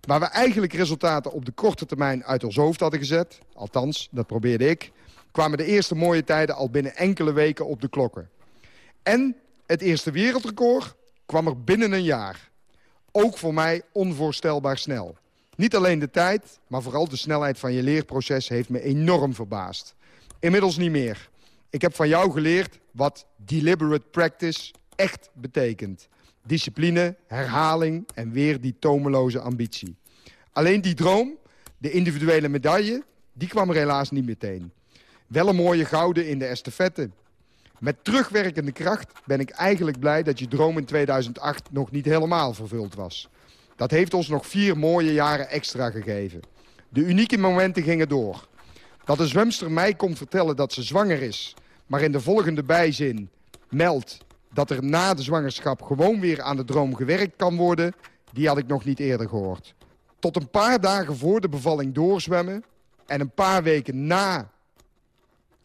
Waar we eigenlijk resultaten op de korte termijn uit ons hoofd hadden gezet... althans, dat probeerde ik... kwamen de eerste mooie tijden al binnen enkele weken op de klokken. En het eerste wereldrecord kwam er binnen een jaar. Ook voor mij onvoorstelbaar snel. Niet alleen de tijd, maar vooral de snelheid van je leerproces heeft me enorm verbaasd. Inmiddels niet meer. Ik heb van jou geleerd wat deliberate practice echt betekent. Discipline, herhaling en weer die tomeloze ambitie. Alleen die droom, de individuele medaille, die kwam er helaas niet meteen. Wel een mooie gouden in de estafette. Met terugwerkende kracht ben ik eigenlijk blij dat je droom in 2008 nog niet helemaal vervuld was. Dat heeft ons nog vier mooie jaren extra gegeven. De unieke momenten gingen door. Dat een zwemster mij komt vertellen dat ze zwanger is... maar in de volgende bijzin meldt dat er na de zwangerschap... gewoon weer aan de droom gewerkt kan worden... die had ik nog niet eerder gehoord. Tot een paar dagen voor de bevalling doorzwemmen... en een paar weken na...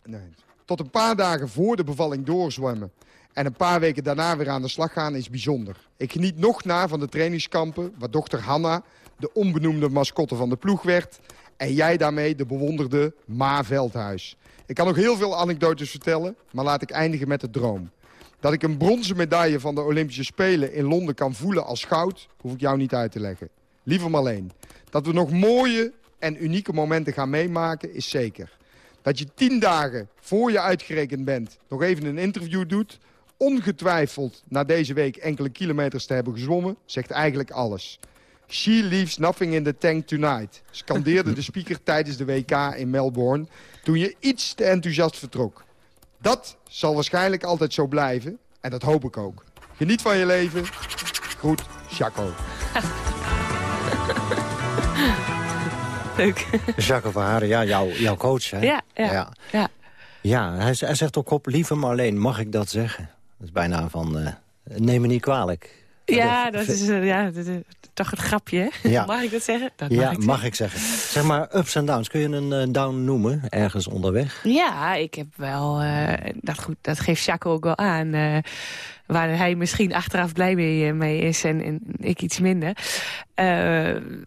Nee, tot een paar dagen voor de bevalling doorzwemmen... en een paar weken daarna weer aan de slag gaan is bijzonder. Ik geniet nog na van de trainingskampen... waar dochter Hanna de onbenoemde mascotte van de ploeg werd... en jij daarmee de bewonderde Ma Veldhuis. Ik kan nog heel veel anekdotes vertellen, maar laat ik eindigen met de droom. Dat ik een bronzen medaille van de Olympische Spelen in Londen kan voelen als goud... hoef ik jou niet uit te leggen. Liever maar alleen. Dat we nog mooie en unieke momenten gaan meemaken is zeker. Dat je tien dagen voor je uitgerekend bent nog even een interview doet... ongetwijfeld na deze week enkele kilometers te hebben gezwommen... zegt eigenlijk alles. She leaves nothing in the tank tonight, scandeerde de speaker tijdens de WK in Melbourne... toen je iets te enthousiast vertrok. Dat zal waarschijnlijk altijd zo blijven, en dat hoop ik ook. Geniet van je leven. Goed, Chaco. Leuk. Jacques van Haren, ja, jouw, jouw coach, hè? Ja, ja, ja. ja. Ja, hij, hij zegt ook op, lieve maar alleen, mag ik dat zeggen? Dat is bijna van, uh, neem me niet kwalijk. Ja, dat is, ja, is toch het grapje, hè? Ja. Mag ik dat zeggen? Dat ja, mag ik, mag ik zeggen. Zeg maar, ups en downs. Kun je een uh, down noemen, ergens onderweg? Ja, ik heb wel... Uh, dat, goed, dat geeft Jacques ook wel aan. Uh, waar hij misschien achteraf blij mee, mee is en, en, ik iets minder.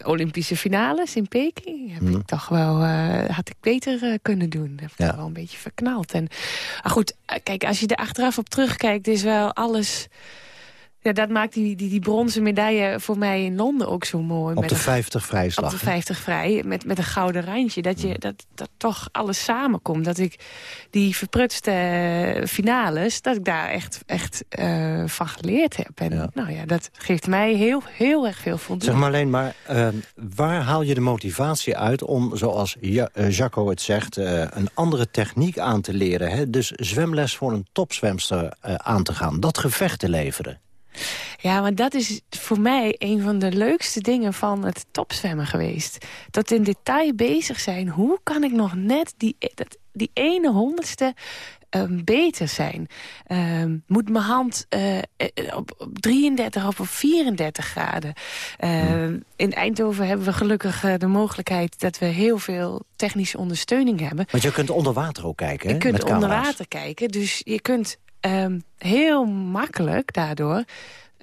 Olympische finales in Peking heb hmm. ik toch wel, had ik beter kunnen doen. Heb ik ja. wel een beetje verknald. En, maar goed, kijk, als je er achteraf op terugkijkt, is wel alles... Ja, dat maakt die, die, die bronzen medaille voor mij in Londen ook zo mooi. Op de 50 vrijslag. Op de 50 vrij, met, met een gouden randje. Dat, je, dat, dat toch alles samenkomt. Dat ik die verprutste finales, dat ik daar echt, echt uh, van geleerd heb. En ja. nou ja, dat geeft mij heel, heel erg veel voldoening. Zeg maar alleen, maar uh, waar haal je de motivatie uit om, zoals ja, uh, Jacco het zegt, een andere techniek aan te leren? Hè? Dus zwemles voor een topzwemster aan te gaan. Dat gevecht te leveren. Ja, maar dat is voor mij een van de leukste dingen van het topzwemmen geweest. Dat in detail bezig zijn. Hoe kan ik nog net die, dat, die ene honderdste um, beter zijn? Um, moet mijn hand uh, op, op 33 of op 34 graden? Uh, in Eindhoven hebben we gelukkig uh, de mogelijkheid... dat we heel veel technische ondersteuning hebben. Want je kunt onder water ook kijken, hè? Je kunt onder water kijken, dus je kunt um, heel makkelijk daardoor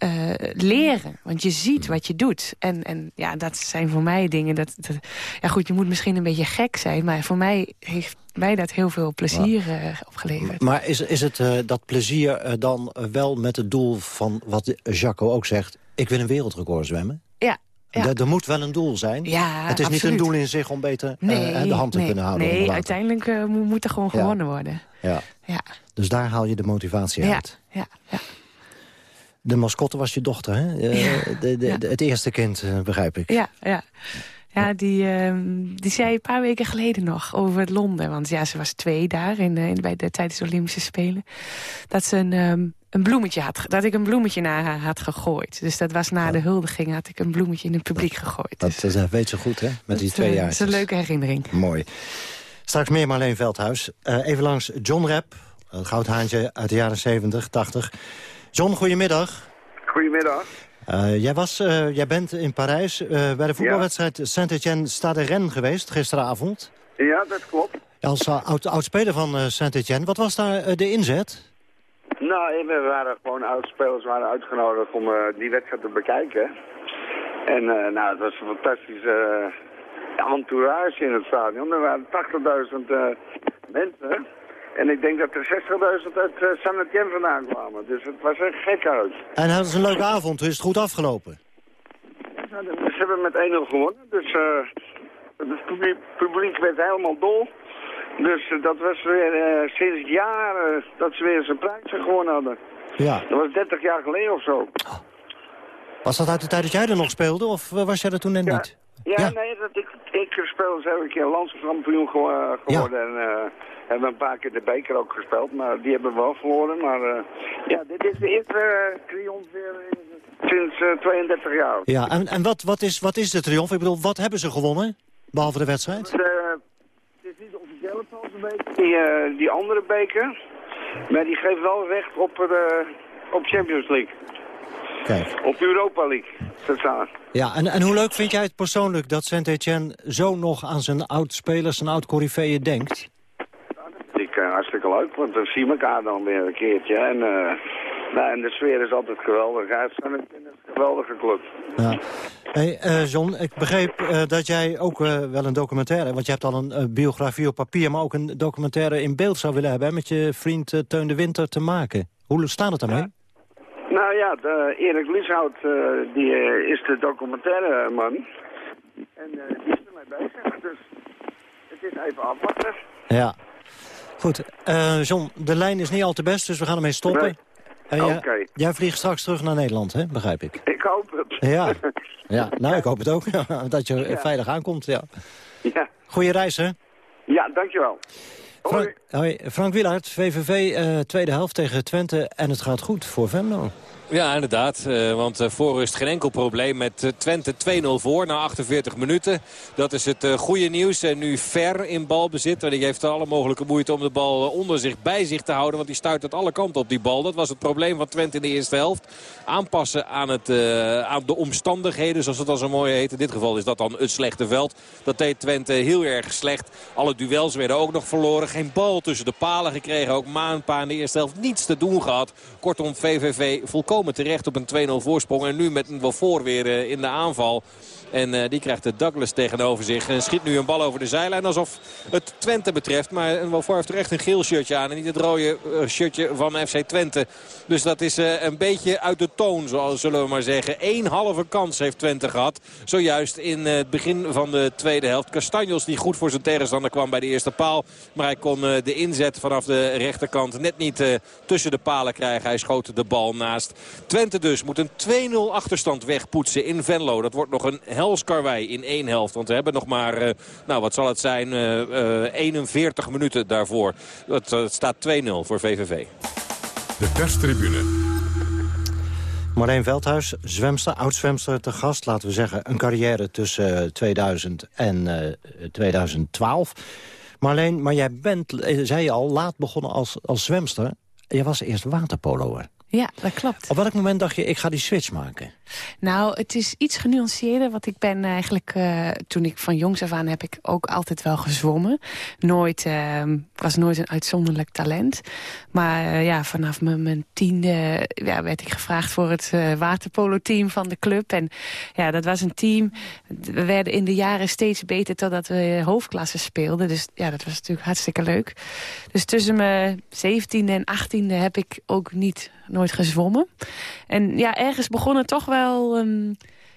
uh, leren. Want je ziet wat je doet. En, en ja, dat zijn voor mij dingen... Dat, dat, ja goed, je moet misschien een beetje gek zijn... maar voor mij heeft mij dat heel veel plezier uh, opgeleverd. Maar is, is het uh, dat plezier dan wel met het doel van wat Jacco ook zegt... ik wil een wereldrecord zwemmen? Ja, ja. Er, er moet wel een doel zijn. Ja, het is absoluut. niet een doel in zich om beter nee, uh, de hand te nee, kunnen houden. Nee, uiteindelijk uh, moet er gewoon ja. gewonnen worden. Ja. ja. Dus daar haal je de motivatie uit. Ja, ja. De mascotte was je dochter, hè? Uh, ja. de, de, de, het eerste kind, begrijp ik. Ja, ja. Ja, die, uh, die zei een paar weken geleden nog over Londen. Want ja, ze was twee daar in, in, bij de, tijdens de Olympische Spelen. Dat ze een, um, een bloemetje had, dat ik een bloemetje naar haar had gegooid. Dus dat was na ja. de huldiging had ik een bloemetje in het publiek gegooid. Dat, dus, dat weet ze goed, hè? Met dat, die twee jaar. Dat is een leuke herinnering. Mooi. Straks meer Marleen Veldhuis. Uh, even langs John Rep, een goudhaantje uit de jaren 70, 80. John, goedemiddag. Goedemiddag. Uh, jij, was, uh, jij bent in Parijs uh, bij de voetbalwedstrijd ja. Saint-Étienne-Stade Rennes geweest gisteravond. Ja, dat klopt. Als uh, oud, oud-speler van uh, Saint-Etienne, wat was daar uh, de inzet? Nou, we waren gewoon oud-spelers waren uitgenodigd om die wedstrijd te bekijken. En nou, het was een fantastische entourage in het stadion. Er waren 80.000 mensen. En ik denk dat er 60.000 uit San Etienne vandaan kwamen. Dus het was een gek uit. En hadden ze een leuke avond, is het goed afgelopen? Ja, ze hebben met 1-0 gewonnen. Dus het publiek, publiek, werd helemaal dol. Dus uh, dat was weer sinds jaren dat ze weer zijn prijs gewonnen hadden. Ja. Dat was 30 jaar geleden of zo. Was dat uit de tijd dat jij er nog speelde of was jij er toen net ja. niet? Ja, nee, dat ik, ik speelde zelf een keer landskampioen geworden. Ja. En, hebben een paar keer de beker ook gespeeld, maar die hebben we wel verloren. Maar uh, ja, dit is de eerste uh, triomf weer sinds uh, 32 jaar. Ja, en, en wat, wat, is, wat is de triomf? Ik bedoel, wat hebben ze gewonnen, behalve de wedstrijd? Franse beker, die, die andere beker. Maar die geeft wel recht op, de, op Champions League. Kijk. Op Europa League, dat staat. Ja, en, en hoe leuk vind jij het persoonlijk dat Saint-Etienne zo nog aan zijn oud-spelers, zijn oud-corifeeën denkt? Ik, uh, hartstikke leuk, want dan zien we elkaar dan weer een keertje. En, uh, nou, en de sfeer is altijd geweldig. Ja, het is een geweldige club. Ja. Hey, uh, John, ik begreep dat jij ook wel een documentaire... want je hebt al een biografie op papier... maar ook een documentaire in beeld zou willen hebben... met je vriend Teun de Winter te maken. Hoe staat het daarmee? Nou ja, de, Erik Lieshout die, is de documentaire man. En die is ermee bezig, dus het is even afwachten. Ja. Goed, John, de lijn is niet al te best, dus we gaan ermee stoppen. Nee. Oké. Okay. Jij vliegt straks terug naar Nederland, hè? begrijp ik. Ik hoop het. Ja, ja nou, ik hoop het ook, dat je ja. veilig aankomt. Ja. ja. Goeie reis, hè? Ja, dankjewel. Frank, hoi. Frank Wielaert, VVV, uh, tweede helft tegen Twente. En het gaat goed voor Venlo. Ja, inderdaad. Uh, want uh, voor rust geen enkel probleem met uh, Twente 2-0 voor na 48 minuten. Dat is het goede nieuws. En nu ver in balbezit. En die heeft alle mogelijke moeite om de bal onder zich, bij zich te houden. Want die stuit uit alle kanten op die bal. Dat was het probleem van Twente in de eerste helft. Aanpassen aan, het, aan de omstandigheden, zoals het dan zo mooi heet. In dit geval is dat dan het slechte veld. Dat deed Twente heel erg slecht. Alle duels werden ook nog verloren. Geen bal tussen de palen gekregen. Ook Maanpa in de eerste helft niets te doen gehad. Kortom, VVV volkomen komen terecht op een 2-0 voorsprong. En nu met een voor weer in de aanval. En uh, die krijgt de Douglas tegenover zich. En schiet nu een bal over de zijlijn alsof het Twente betreft. Maar Wofor heeft er echt een geel shirtje aan. En niet het rode uh, shirtje van FC Twente. Dus dat is uh, een beetje uit de toon, zoals zullen we maar zeggen. Eén halve kans heeft Twente gehad. Zojuist in het begin van de tweede helft. Castanjos die goed voor zijn tegenstander kwam bij de eerste paal. Maar hij kon de inzet vanaf de rechterkant net niet tussen de palen krijgen. Hij schoot de bal naast. Twente dus moet een 2-0 achterstand wegpoetsen in Venlo. Dat wordt nog een hels karwei in één helft. Want we hebben nog maar, uh, nou wat zal het zijn, uh, uh, 41 minuten daarvoor. Het, het staat 2-0 voor VVV. De perstribune. Marleen Veldhuis, zwemster, oud-zwemster te gast. Laten we zeggen, een carrière tussen 2000 en 2012. Marleen, maar jij bent, zei je al, laat begonnen als, als zwemster. Je was eerst waterpoloer. Ja, dat klopt. Op welk moment dacht je, ik ga die switch maken? Nou, het is iets genuanceerder. Want ik ben eigenlijk, uh, toen ik van jongs af aan heb ik ook altijd wel gezwommen. Nooit, uh, ik was nooit een uitzonderlijk talent. Maar uh, ja, vanaf mijn tiende ja, werd ik gevraagd voor het waterpolo-team van de club. En ja, dat was een team. We werden in de jaren steeds beter totdat we hoofdklasse speelden. Dus ja, dat was natuurlijk hartstikke leuk. Dus tussen mijn zeventiende en achttiende heb ik ook niet nooit gezwommen. En ja, ergens begon het toch wel um,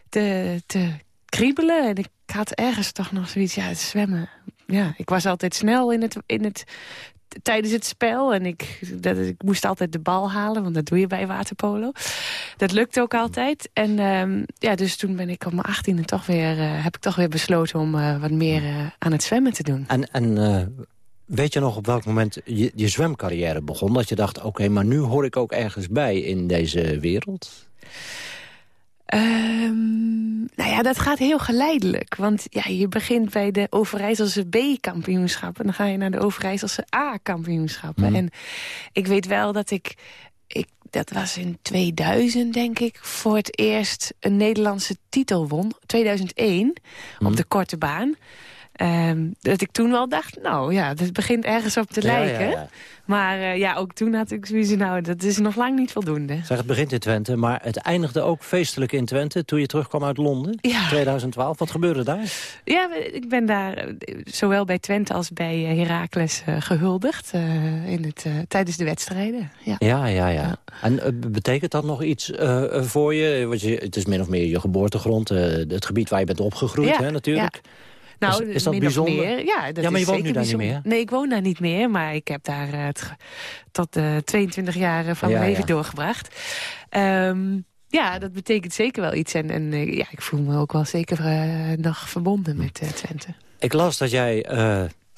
te, te kriebelen. En ik had ergens toch nog zoiets, ja, het zwemmen. Ja, ik was altijd snel in het, in het, tijdens het spel. En ik, dat, ik moest altijd de bal halen, want dat doe je bij waterpolo. Dat lukte ook altijd. En um, ja, dus toen ben ik op mijn achttiende toch weer, uh, heb ik toch weer besloten om uh, wat meer uh, aan het zwemmen te doen. En, en Weet je nog op welk moment je, je zwemcarrière begon? Dat je dacht, oké, okay, maar nu hoor ik ook ergens bij in deze wereld? Um, nou ja, dat gaat heel geleidelijk. Want ja, je begint bij de Overijsselse B-kampioenschappen. Dan ga je naar de Overijsselse A-kampioenschappen. Mm. En ik weet wel dat ik, ik... Dat was in 2000, denk ik, voor het eerst een Nederlandse titel won. 2001, mm. op de korte baan. Ehm, dat ik toen wel dacht, nou ja, het begint ergens op te Ja, ja, lijken. ja. Maar eh, ja, ook toen had ik zoiets nou, dat is nog lang niet voldoende. Zeg, het begint in Twente, maar het eindigde ook feestelijk in Twente... toen je terugkwam uit Londen, Ja. 2012. Wat gebeurde daar? Ja, ik ben daar eh, zowel bij Twente als bij eh, Heracles eh, gehuldigd eh, in het, tijdens de wedstrijden. Ja. Ja, ja, ja. En betekent dat nog iets voor je? Want je? Het is min of meer je geboortegrond, het gebied waar je bent opgegroeid, Ja, hè, natuurlijk. Nou, is, is dat bijzonder? meer. Ja, dat ja, maar is je woont nu niet meer. Nee, ik woon daar niet meer, maar ik heb daar eh, tot eh 22 jaar eh, van Ja, mijn leven ja. doorgebracht. Ehm, ja, dat betekent zeker wel iets. En, en ja, ik voel me ook wel zeker nog verbonden met Twente. Ik las dat jij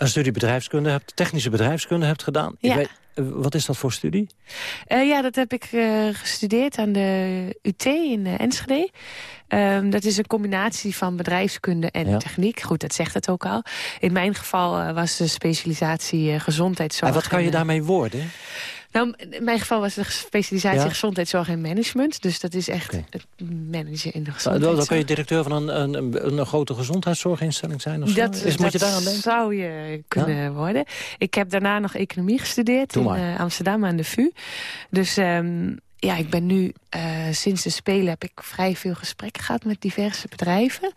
een studie bedrijfskunde hebt, technische bedrijfskunde hebt gedaan. Ik Ja. weet, eh, wat is dat voor studie? Eh, ja, dat heb ik eh, gestudeerd aan de UT in eh, Enschede. Ehm, dat is een combinatie van bedrijfskunde en Ja. techniek. Goed, dat zegt het ook al. In mijn geval was de specialisatie gezondheidszorg. En wat kan je daarmee worden? Nou, in mijn geval was de specialisatie Ja? gezondheidszorg en management. Dus dat is echt het managen in de gezondheidszorg. dan kan je directeur van een, een, een, een grote gezondheidszorginstelling zijn of zo? Dat, is, moet je daar aan denken? zou je kunnen worden. Ik heb daarna nog economie gestudeerd in eh, Amsterdam aan de VU. Dus ehm, ja, ik ben nu eh, sinds de Spelen heb ik vrij veel gesprekken gehad met diverse bedrijven.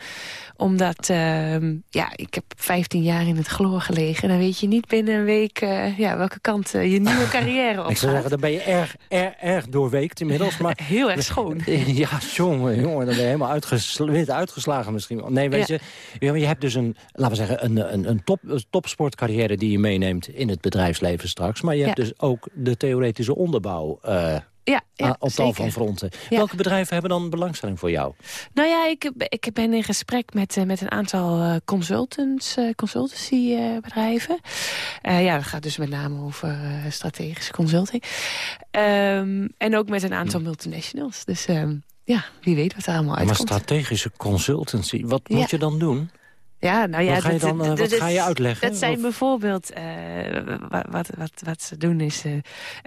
Omdat, ehm, ja, ik heb 15 jaar in het chloor gelegen. Dan weet je niet binnen een week eh, ja, welke kant eh, je nieuwe carrière op Ik zou zeggen, dan ben je erg, erg, erg doorweekt inmiddels. Maar, Heel erg schoon. Ja, jongen, jongen, dan ben je helemaal uitgesla wit uitgeslagen misschien. Nee, weet Ja. je, je hebt dus een, laten we zeggen, een, een, een, top, een topsportcarrière die je meeneemt in het bedrijfsleven straks. Maar je hebt Ja. dus ook de theoretische onderbouw Ja, ja, aan- op tal van fronten. Ja. Welke bedrijven hebben dan belangstelling voor jou? Nou ja, ik, ik ben in gesprek met, eh, met een aantal eh, consultants, eh, consultancybedrijven. Eh, ja, dat gaat dus met name over strategische consulting. Ehm, en ook met een aantal multinationals. Dus ehm, ja, wie weet wat er allemaal Maar uitkomt. strategische consultancy, wat moet je dan doen? Ja, nou ja, Wat ga je dan, eh, dat- wat dat- ga je uitleggen? Dat zijn Of- bijvoorbeeld, eh, wat, wat, wat, ze doen is eh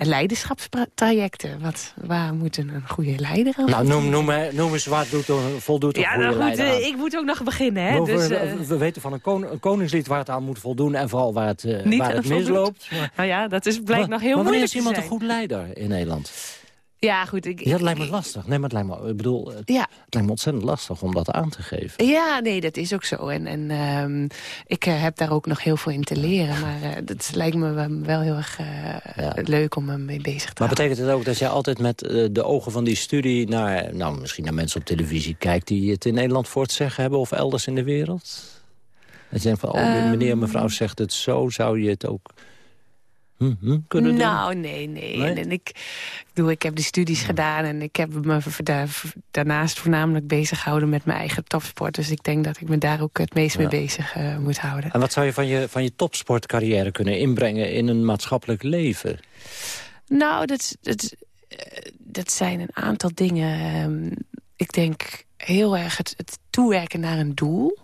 leiderschapstrajecten. Wat, waar moet een, goede leider aan Nou, noem, noem, noem eens waar doet, voldoet een Ja, goede nou goed, leider ik moet ook nog beginnen. Hè? We, Dus, we- we weten van een, kon- een koningslied waar het aan moet voldoen... en vooral waar het, waar het misloopt. Maar, Nou ja, dat is, blijkt maar- nog heel maar wanneer moeilijk is iemand een goed leider in Nederland? Ja, goed. Ik, Ja, dat lijkt me lastig. Nee, maar het lijkt me, ik bedoel, het, Ja. het lijkt me ontzettend lastig om dat aan te geven. Ja, nee, dat is ook zo. En, en ehm, ik eh, heb daar ook nog heel veel in te leren. Maar eh, dat lijkt me wel- heel erg eh, leuk om me mee bezig te Maar houden. betekent het ook dat jij altijd met de ogen van die studie... naar, nou, misschien naar mensen op televisie kijkt... die het in Nederland voor het zeggen hebben of elders in de wereld? Dat je denkt van, oh, Ehm. meneer, mevrouw zegt het zo, zou je het ook kunnen doen? Nou, nee, nee. Nee? En, en ik, bedoel, ik heb de studies gedaan en ik heb me daarnaast voornamelijk bezig gehouden met mijn eigen topsport. Dus ik denk dat ik me daar ook het meest mee bezig eh, moet houden. En wat zou je van je, van je topsportcarrière kunnen inbrengen in een maatschappelijk leven? Nou, dat, dat, eh, dat zijn een aantal dingen. Ehm, ik denk heel erg het, het toewerken naar een doel.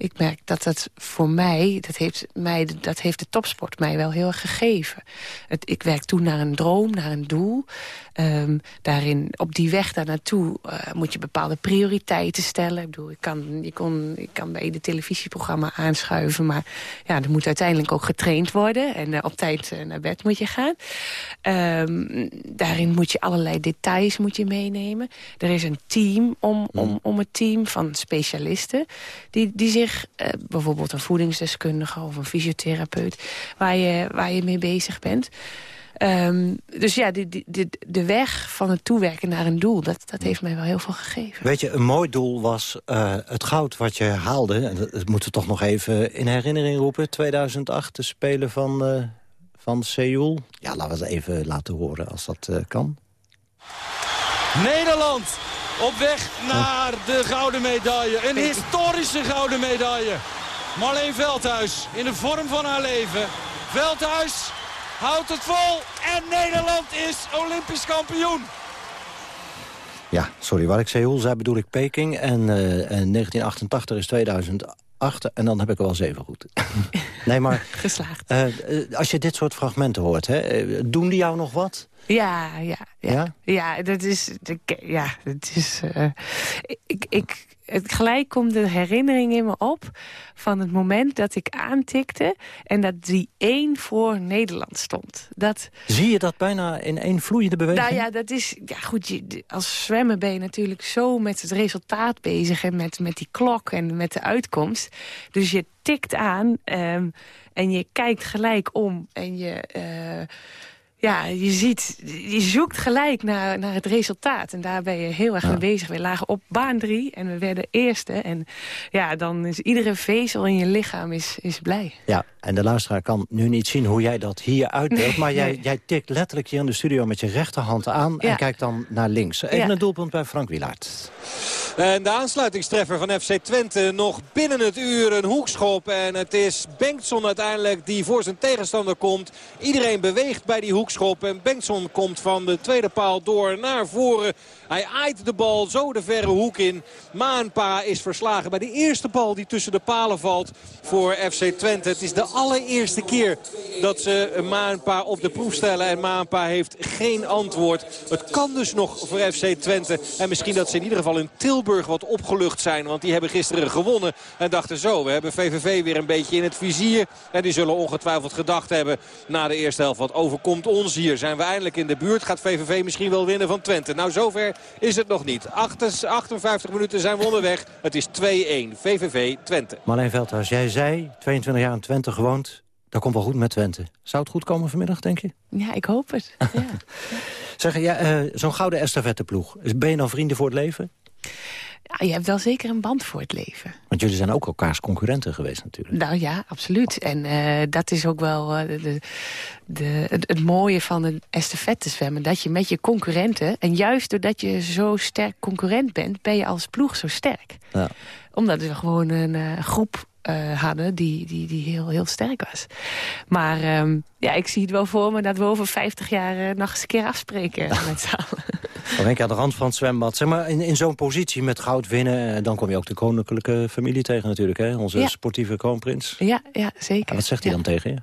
Ik merk dat dat voor mij, dat heeft, mij, dat heeft de topsport mij wel heel erg gegeven. Het, ik werk toe naar een droom, naar een doel. Ehm, daarin, op die weg daar naartoe eh, moet je bepaalde prioriteiten stellen. Ik bedoel, ik kan, je kon, ik kan bij de televisieprogramma aanschuiven... maar ja, er moet uiteindelijk ook getraind worden. En eh, op tijd eh, naar bed moet je gaan. Ehm, daarin moet je allerlei details moet je meenemen. Er is een team om, om, om het team van specialisten... die, die zich, eh, bijvoorbeeld een voedingsdeskundige of een fysiotherapeut... waar je, waar je mee bezig bent... Ehm, dus ja, de, de, de, de weg van het toewerken naar een doel, dat, dat heeft mij wel heel veel gegeven. Weet je, een mooi doel was eh, het goud wat je haalde. En dat, dat moeten we toch nog even in herinnering roepen. 2008, de Spelen van, eh, van Seoul. Ja, laten we het even laten horen als dat eh, kan. Nederland op weg naar de gouden medaille. Een historische gouden medaille. Marleen Veldhuis in de vorm van haar leven. Veldhuis houdt het vol en Nederland is olympisch kampioen. Ja, sorry, waar ik Seoul zei bedoel ik Peking. En, eh, en 1988 is 2008 en dan heb ik er wel zeven goed. Nee, maar Geslaagd. eh, eh, als je dit soort fragmenten hoort, hè, eh, doen die jou nog wat? Ja, ja, ja. Ja? Ja, dat is... Ja, dat is... ik, ik, het, gelijk komt de herinnering in me op van het moment dat ik aantikte... en dat die één voor Nederland stond. Dat, Zie je dat bijna in één vloeiende beweging? nou ja, dat is... Ja, goed, je, als zwemmen ben je natuurlijk zo met het resultaat bezig... en met, met die klok en met de uitkomst. Dus je tikt aan ehm, en je kijkt gelijk om en je... eh, ja, je ziet, je zoekt gelijk naar, naar het resultaat. En daar ben je heel erg mee bezig. We lagen op baan drie en we werden eerste. En ja, dan is iedere vezel in je lichaam is, is blij. Ja, en de luisteraar kan nu niet zien hoe jij dat hier uitbeeldt... Nee, maar jij, jij tikt letterlijk hier in de studio met je rechterhand aan... en kijkt dan naar links. Even Ja. een doelpunt bij Frank Wielaert. En de aansluitingstreffer van FC Twente nog binnen het uur een hoekschop. En het is Bengtson uiteindelijk die voor zijn tegenstander komt. Iedereen beweegt bij die hoekschop. En Bengtson komt van de tweede paal door naar voren. Hij aait de bal zo de verre hoek in. Maanpa is verslagen bij de eerste bal die tussen de palen valt voor FC Twente. Het is de allereerste keer dat ze Maanpa op de proef stellen. En Maanpa heeft geen antwoord. Het kan dus nog voor FC Twente. En misschien dat ze in ieder geval in Tilburg wat opgelucht zijn. Want die hebben gisteren gewonnen. En dachten zo, we hebben VVV weer een beetje in het vizier. En die zullen ongetwijfeld gedacht hebben na de eerste helft. Wat overkomt ons hier? Zijn we eindelijk in de buurt? Gaat VVV misschien wel winnen van Twente? Nou, zover is het nog niet. 58 minuten zijn we onderweg. Het is 2-1. VVV Twente. Marleen Veldhuis, jij zei, 22 jaar in Twente gewoond... dat komt wel goed met Twente. Zou het goed komen vanmiddag, denk je? Ja, ik hoop het. Zeg, ja, eh, zo'n gouden estafetteploeg. Ben je dan vrienden voor het leven? Ja, je hebt wel zeker een band voor het leven. Want jullie zijn ook elkaars concurrenten geweest natuurlijk. Nou ja, absoluut. En eh, dat is ook wel eh, de, de, het, het mooie van een estafette zwemmen. Dat je met je concurrenten... en juist doordat je zo sterk concurrent bent... ben je als ploeg zo sterk. Ja. Omdat we gewoon een eh, groep eh, hadden die, die, die heel, heel sterk was. Maar ehm, ja, ik zie het wel voor me dat we over 50 jaar eh, nog eens een keer afspreken met z'n allen. Dan denk je aan de rand van het zwembad. Zeg maar, in, in zo'n positie met goud winnen... eh, dan kom je ook de koninklijke familie tegen natuurlijk. Hè? Onze Ja. sportieve kroonprins. Ja, ja zeker. En wat zegt hij Ja. dan tegen je?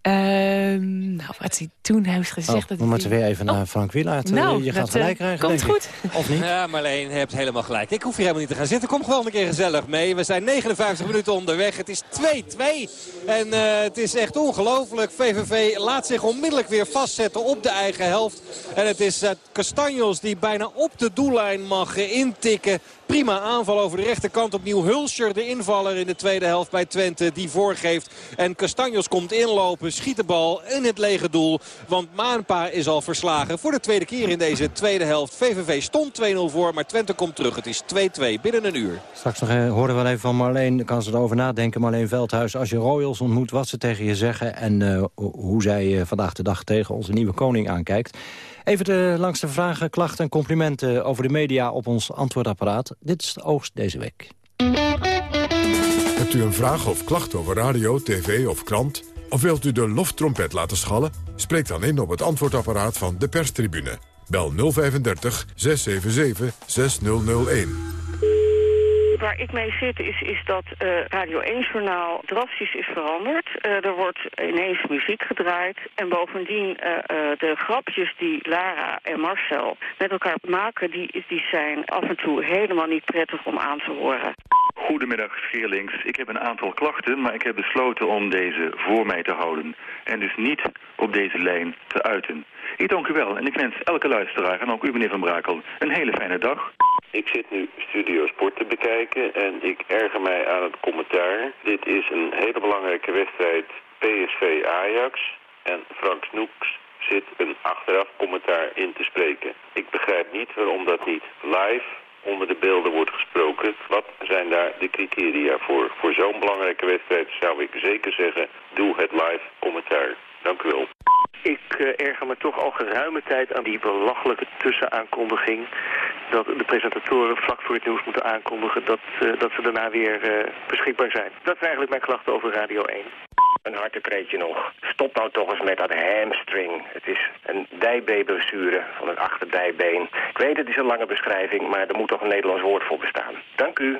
Ehm, nou, wat hij toen heeft gezegd... Oh, dat we moeten weer even naar Frank Wielaert. Eh, Nou, je gaat dat, gelijk eh, krijgen, komt denk ik. goed. Of niet? Ja, Marleen, je hebt helemaal gelijk. Ik hoef hier helemaal niet te gaan zitten. Kom gewoon een keer gezellig mee. We zijn 59 minuten onderweg. Het is 2-2. En eh, het is echt ongelooflijk. VVV laat zich onmiddellijk weer vastzetten op de eigen helft. En het is uh, Castanjos die bijna op de doellijn mag eh, intikken. Prima aanval over de rechterkant. Opnieuw Hulscher, de invaller in de tweede helft bij Twente, die voorgeeft. En Castanjos komt inlopen, schiet de bal in het lege doel. Want Maanpa is al verslagen voor de tweede keer in deze tweede helft. VVV stond 2-0 voor, maar Twente komt terug. Het is 2-2 binnen een uur. Straks nog eh, horen we wel even van Marleen. Dan kan ze erover nadenken. Marleen Veldhuis, als je Royals ontmoet, wat ze tegen je zeggen... en eh, ho- hoe zij eh, vandaag de dag tegen onze nieuwe koning aankijkt. Even de langste vragen, klachten en complimenten over de media op ons antwoordapparaat. Dit is de oogst deze week. Hebt u een vraag of klacht over radio, tv of krant? Of wilt u de loftrompet laten schallen? Spreek dan in op het antwoordapparaat van de perstribune. Bel 035 677 6001. Waar ik mee zit is, is dat eh, Radio 1-journaal drastisch is veranderd. Eh, er wordt ineens muziek gedraaid. En bovendien eh, de grapjes die Lara en Marcel met elkaar maken... Die, die zijn af en toe helemaal niet prettig om aan te horen. Goedemiddag, Geerlinks. Ik heb een aantal klachten, maar ik heb besloten om deze voor mij te houden. En dus niet op deze lijn te uiten. Ik dank u wel en ik wens elke luisteraar, en ook u meneer Van Brakel, een hele fijne dag. Ik zit nu Studio Sport te bekijken en ik erger mij aan het commentaar. Dit is een hele belangrijke wedstrijd PSV-Ajax en Frank Snoeks zit een achteraf commentaar in te spreken. Ik begrijp niet waarom dat niet live onder de beelden wordt gesproken. Wat zijn daar de criteria voor? Voor zo'n belangrijke wedstrijd zou ik zeker zeggen, doe het live commentaar. Dank u wel. Ik eh, erger me toch al geruime tijd aan die belachelijke tussenaankondiging. Dat de presentatoren vlak voor het nieuws moeten aankondigen dat, eh, dat ze daarna weer eh, beschikbaar zijn. Dat zijn eigenlijk mijn klachten over Radio 1. Een hartekreetje nog. Stop nou toch eens met dat hamstring. Het is een dijbeenblessure van het achterdijbeen. Ik weet, het is een lange beschrijving, maar er moet toch een Nederlands woord voor bestaan. Dank u.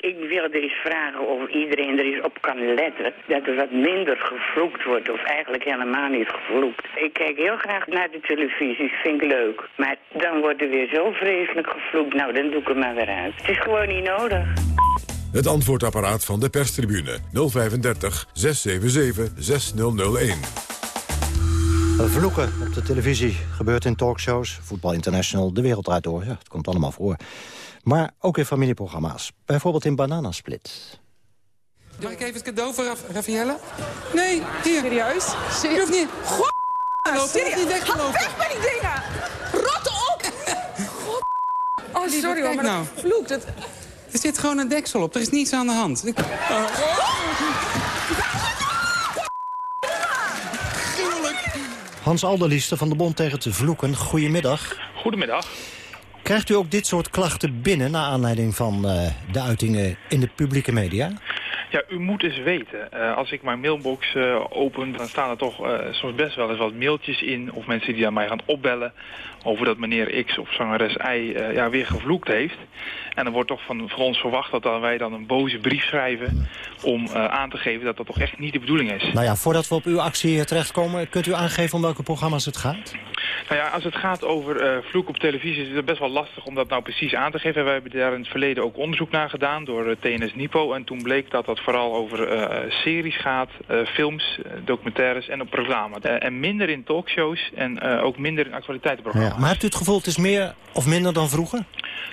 Ik wilde eens vragen of iedereen er eens op kan letten dat er wat minder gevloekt wordt. Of eigenlijk helemaal niet gevloekt. Ik kijk heel graag naar de televisie, vind ik leuk. Maar dan wordt er weer zo vreselijk gevloekt. Nou, dan doe ik het maar weer uit. Het is gewoon niet nodig. Het antwoordapparaat van de perstribune 035 677 6001. Vloeken op de televisie gebeurt in talkshows, Voetbal International, de wereld draait door. Ja, het komt allemaal voor. Maar ook in familieprogramma's. Bijvoorbeeld in Bananasplit. Mag ik even het cadeau voor Raf Raffaella? Nee, hier. Serieus? Je hoeft niet... God, serieus? niet weg weg met die dingen! Rotte op! God. Oh, sorry hoor, maar nou. dat vloekt. Het... Er zit gewoon een deksel op. Er is niets aan de hand. Ik- Hans Alderlieste van de Bond tegen het Vloeken, goedemiddag. Goedemiddag. Krijgt u ook dit soort klachten binnen... naar aanleiding van eh, de uitingen in de publieke media? Ja, u moet eens weten. eh, als ik mijn mailbox eh, open, dan staan er toch eh, soms best wel eens wat mailtjes in. Of mensen die aan mij gaan opbellen over dat meneer X of zangeres Y eh, ja, weer gevloekt heeft. En dan wordt toch van, van ons verwacht dat dan wij dan een boze brief schrijven... om eh, aan te geven dat dat toch echt niet de bedoeling is. Nou ja, voordat we op uw actie terechtkomen... kunt u aangeven om welke programma's het gaat? Nou ja, als het gaat over eh vloek op televisie is het best wel lastig om dat nou precies aan te geven. Wij hebben daar in het verleden ook onderzoek naar gedaan door eh, TNS Nipo. En toen bleek dat dat vooral over series gaat, films, documentaires en op programma. Eh, en minder in talkshows en ook minder in actualiteitenprogramma's. Ja. Maar hebt u het gevoel het is meer of minder dan vroeger?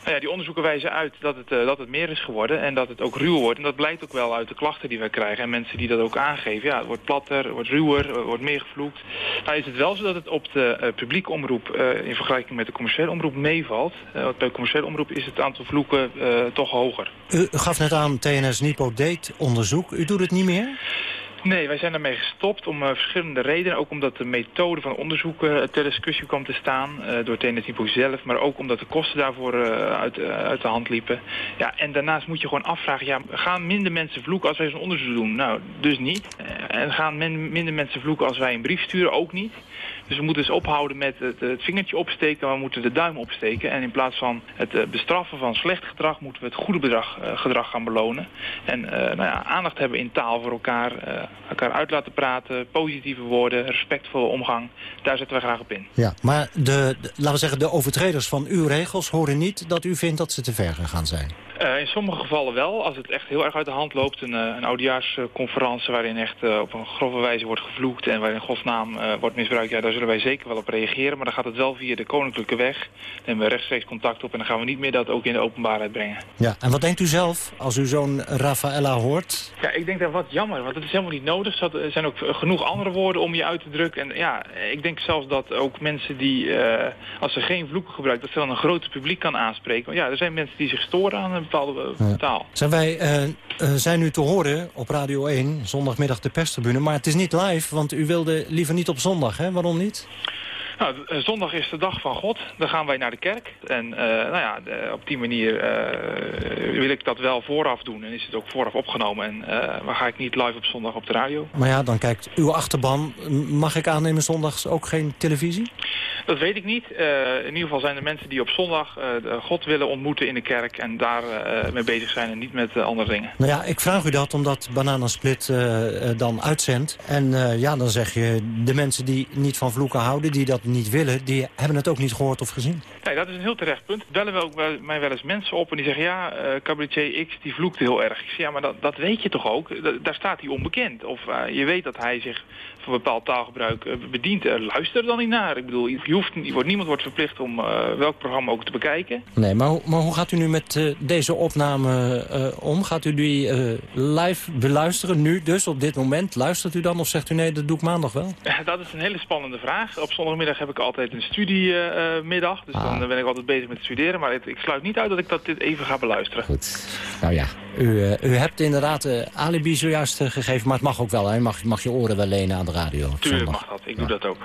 Nou ja, die onderzoeken wijzen uit dat het, eh, dat het meer is geworden en dat het ook ruw wordt. En dat blijkt ook wel uit de klachten die wij krijgen. En mensen die dat ook aangeven. Ja, het wordt platter, wordt ruwer, wordt meer gevloekt. Nou is het wel zo dat het op de eh, publieke omroep eh, in vergelijking met de commerciële omroep meevalt. Want bij de commerciële omroep is het aantal vloeken toch hoger. U gaf net aan TNS Nipo deed onderzoek. U doet het niet meer? Nee, wij zijn daarmee gestopt om eh, verschillende redenen. Ook omdat de methode van onderzoek eh, ter discussie kwam te staan eh, door TNS Nipo zelf. Maar ook omdat de kosten daarvoor uit, uit de hand liepen. Ja, en daarnaast moet je gewoon afvragen, ja, gaan minder mensen vloeken als wij zo'n onderzoek doen? Nou, dus niet. En gaan minder mensen vloeken als wij een brief sturen? Ook niet. Dus we moeten dus ophouden met het, het vingertje opsteken, maar we moeten de duim opsteken. En in plaats van het eh, bestraffen van slecht gedrag, moeten we het goede eh, gedrag gaan belonen. En eh, nou ja, aandacht hebben in taal voor elkaar, elkaar uit laten praten, positieve woorden, respectvolle omgang. Daar zetten we graag op in. Ja, maar de, de- laten we zeggen, de overtreders van uw regels horen niet dat u vindt dat ze te ver gegaan zijn. Eh, in sommige gevallen wel. Als het echt heel erg uit de hand loopt, een, eh, een oudejaarsconferentie waarin echt eh, op een grove wijze wordt gevloekt en waarin Gods naam eh, wordt misbruikt, ja, daar zullen wij zeker wel op reageren. Maar dan gaat het wel via de koninklijke weg. Dan hebben we rechtstreeks contact op en dan gaan we niet meer dat ook in de openbaarheid brengen. Ja, en wat denkt u zelf als u zo'n Rafaella hoort? Ja, ik denk dat wat jammer, want het is helemaal niet nodig. Er zijn ook genoeg andere woorden om je uit te drukken. En ja, ik denk zelfs dat ook mensen die, als ze geen vloeken gebruiken, dat ze dan een groter publiek kan aanspreken. Want ja, er zijn mensen die zich storen aan een bepaalde eh, taal. Zijn wij eh, eh, zijn nu te horen op Radio 1, zondagmiddag de perstribune. Maar het is niet live, want u wilde liever niet op zondag, hè? Waarom niet? Nou, eh, zondag is de dag van God. Dan gaan wij naar de kerk. En eh, nou ja, op die manier eh, wil ik dat wel vooraf doen. En is het ook vooraf opgenomen. En eh maar ga ik niet live op zondag op de radio. Maar ja, dan kijkt uw achterban. Mag ik aannemen zondags ook geen televisie? Dat weet ik niet. In ieder geval zijn er mensen die op zondag God willen ontmoeten in de kerk. En daar mee bezig zijn en niet met andere dingen. Nou ja, ik vraag u dat omdat Bananasplit dan uitzendt. En ja, dan zeg je, de mensen die niet van vloeken houden, die dat niet willen... die hebben het ook niet gehoord of gezien. Nee, dat is een heel terecht punt. Bellen we ook wel, mij wel eens mensen op en die zeggen... ja, cabaretier X die vloekt heel erg. Ik zeg, ja, maar dat, dat weet je toch ook? Da- daar staat hij onbekend. Of eh, je weet dat hij zich van bepaald taalgebruik eh, bedient. Luister er dan niet naar. Ik bedoel, je hoeft, je wordt, niemand wordt verplicht om welk programma ook te bekijken. Nee, maar, hoe- maar hoe gaat u nu met deze opname om? Gaat u die live beluisteren, nu dus, op dit moment? Luistert u dan of zegt u nee, dat doe ik maandag wel? Dat is een hele spannende vraag. Op zondagmiddag heb ik altijd een studiemiddag. dus dan eh, ben ik altijd bezig met studeren. Maar het- ik sluit niet uit dat ik dat dit even ga beluisteren. Goed. Nou ja, u, eh, u hebt inderdaad eh, alibi zojuist eh, gegeven, maar het mag ook wel. Hè? Je mag, mag je oren wel lenen aan de radio. Tuurlijk mag dat. Ik doe dat ook.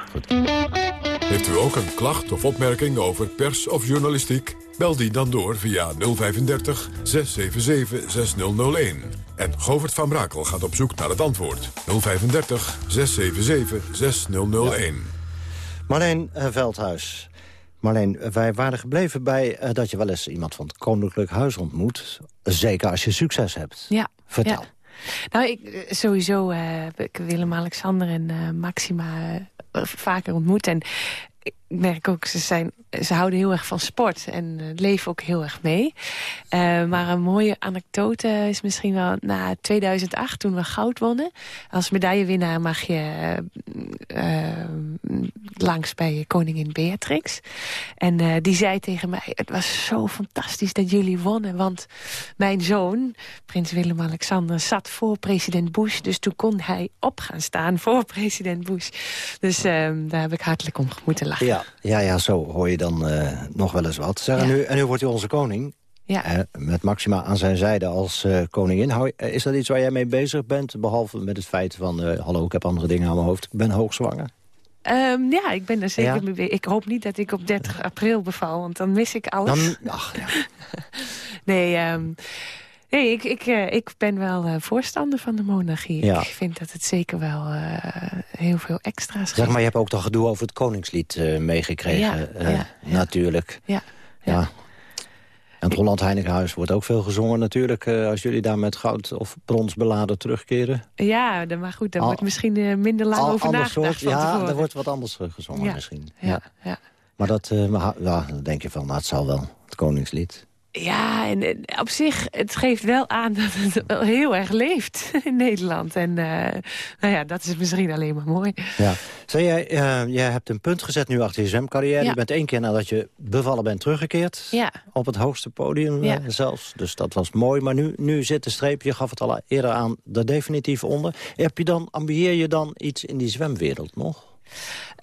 Heeft u ook een klacht of opmerking over pers of journalistiek? Bel die dan door via 035 677 6001. En Govert van Brakel gaat op zoek naar het antwoord. 035 677 6001. Marleen uh, Veldhuis. Marleen, wij waren gebleven bij uh, dat je wel eens iemand van het Koninklijk Huis ontmoet. Zeker als je succes hebt. Ja. Vertel. Ja. Nou, ik, sowieso uh, heb ik Willem-Alexander en Maxima vaker ontmoet. En ik merk ook, ze, zijn, ze houden heel erg van sport en uh, leven ook heel erg mee. Uh, maar een mooie anekdote is misschien wel na 2008, toen we goud wonnen. Als medaillewinnaar mag je uh, langs bij koningin Beatrix. En die zei tegen mij, het was zo fantastisch dat jullie wonnen. Want mijn zoon, prins Willem-Alexander, zat voor president Bush. Dus toen kon hij op gaan staan voor president Bush. Dus ehm, daar heb ik hartelijk om moeten lachen. Ja, ja, ja zo hoor je dan uh, nog wel eens wat. Zeg, ja. en, nu, en nu wordt hij onze koning. Ja. Uh, met Maxima aan zijn zijde als uh, koningin. Hou, is dat iets waar jij mee bezig bent? Behalve met het feit van... hallo, ik heb andere dingen aan mijn hoofd. Ik ben hoogzwanger. Um, ja, ik ben er zeker ja? mee bezig. Ik hoop niet dat ik op 30 april beval, want dan mis ik alles. Dan, ach, ja. nee, um, Nee, ik, ik, uh, ik ben wel uh, voorstander van de monarchie. Ja. Ik vind dat het zeker wel uh, heel veel extra's geeft. Zeg maar, je hebt ook dat gedoe over het Koningslied meegekregen. Ja, ja, natuurlijk. Ja, ja. En het Holland Heinekenhuis wordt ook veel gezongen natuurlijk... als jullie daar met goud of brons beladen terugkeren. Ja, maar goed, daar wordt misschien minder lang over nagedacht soort, Ja, er wordt wat anders gezongen misschien. Ja, ja. Maar dat, ja, dan denk je van, nou, het zal wel, het Koningslied. Ja, en op zich, het geeft wel aan dat het heel erg leeft in Nederland. En uh, nou ja, dat is misschien alleen maar mooi. Ja. Zeg jij, uh, jij hebt een punt gezet nu achter je zwemcarrière. Ja. Je bent één keer nadat je bevallen bent teruggekeerd. Ja. Op het hoogste podium ja. uh, zelfs. Dus dat was mooi. Maar nu, nu zit de streep, je gaf het al eerder aan, er definitief onder. Heb je dan, ambieer je dan iets in die zwemwereld nog?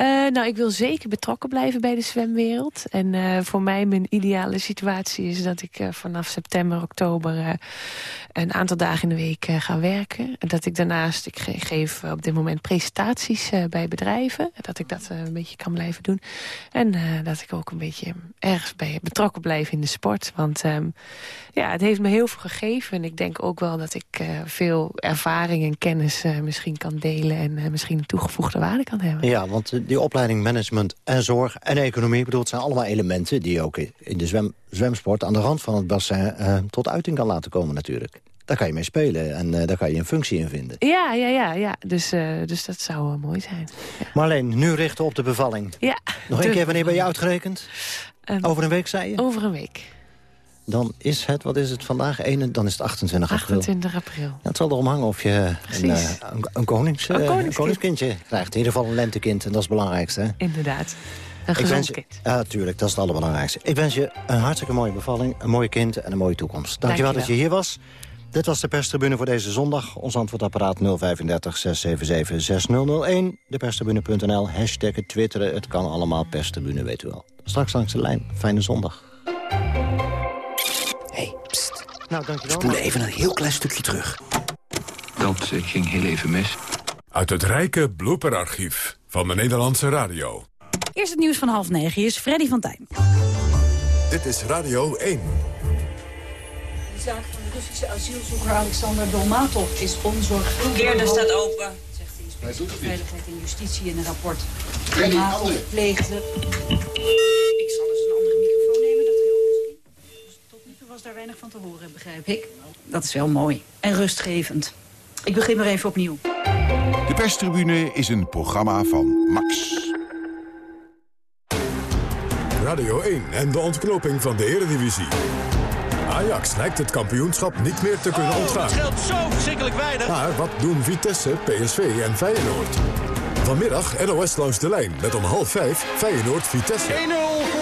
Uh, nou, ik wil zeker betrokken blijven bij de zwemwereld. En uh, voor mij mijn ideale situatie is dat ik uh, vanaf september, oktober... een aantal dagen in de week ga werken. En dat ik daarnaast, ik ge geef op dit moment presentaties bij bedrijven. Dat ik dat een beetje kan blijven doen. En dat ik ook een beetje ergens bij betrokken blijf in de sport. Want um, ja, het heeft me heel veel gegeven. En ik denk ook wel dat ik veel ervaring en kennis misschien kan delen... en misschien een toegevoegde waarde kan hebben. Ja, want die opleiding management en zorg en economie... bedoel, het zijn allemaal elementen die je ook in de zwem, zwemsport... aan de rand van het bassin uh, tot uiting kan laten komen natuurlijk. Daar kan je mee spelen en uh, daar kan je een functie in vinden. Ja, ja, ja. ja. Dus, uh, dus dat zou mooi zijn. Ja. Marleen, nu richten op de bevalling. Ja. Nog één keer, wanneer ben je uitgerekend? Um, over een week, zei je? Over een week. Dan is het, wat is het vandaag? Ene, dan is het 28 april. 28 april. Ja, het zal erom hangen of je een, uh, een, een, konings, een, een koningskindje krijgt. In ieder geval een lentekind, en dat is het belangrijkste. Hè? Inderdaad. Een gezond kind. Ja, tuurlijk, dat is het allerbelangrijkste. Ik wens je een hartstikke mooie bevalling, een mooi kind en een mooie toekomst. Dankjewel, Dankjewel. dat je hier was. Dit was de perstribune voor deze zondag. Ons antwoordapparaat 035 677 6001. Deperstribune.nl, hashtag twitteren. Het kan allemaal, perstribune, weet u wel. Straks langs de lijn. Fijne zondag. Nou, dankjewel. Spoelen even een heel klein stukje terug. Dat uh, ging heel even mis. Uit het rijke blooperarchief van de Nederlandse radio. Eerst het nieuws van half negen. Hier is Freddy van Tijn. Dit is Radio 1. De zaak van de Russische asielzoeker Alexander Dolmatov is onzorgvuldig. Keerde staat open. Zegt de inspectie Veiligheid en Justitie in een rapport. Dolmatov pleegde... Ik zal eens een andere was daar weinig van te horen, begrijp ik. Dat is wel mooi en rustgevend. Ik begin maar even opnieuw. De perstribune is een programma van Max. Radio 1 en de ontknoping van de Eredivisie. Ajax lijkt het kampioenschap niet meer te kunnen oh, ontgaan. Het scheelt zo verschrikkelijk weinig. Maar wat doen Vitesse, PSV en Feyenoord? Vanmiddag NOS langs de lijn met om half vijf Feyenoord-Vitesse. 1-0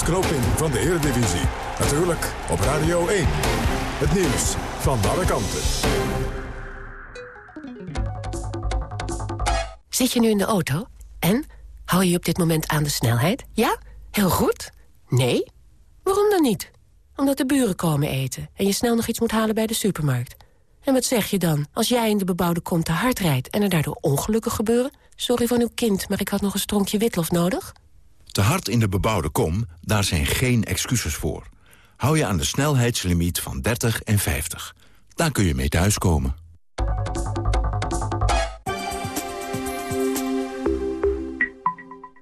ontknoping van de Eredivisie. Natuurlijk op Radio 1. Het nieuws van alle kanten. Zit je nu in de auto? En? Hou je op dit moment aan de snelheid? Ja? Heel goed? Nee? Waarom dan niet? Omdat de buren komen eten en je snel nog iets moet halen bij de supermarkt. En wat zeg je dan als jij in de bebouwde kom te hard rijdt... en er daardoor ongelukken gebeuren? Sorry van uw kind, maar ik had nog een stronkje witlof nodig. Te hard in de bebouwde kom, daar zijn geen excuses voor. Hou je aan de snelheidslimiet van 30 en 50. Daar kun je mee thuiskomen.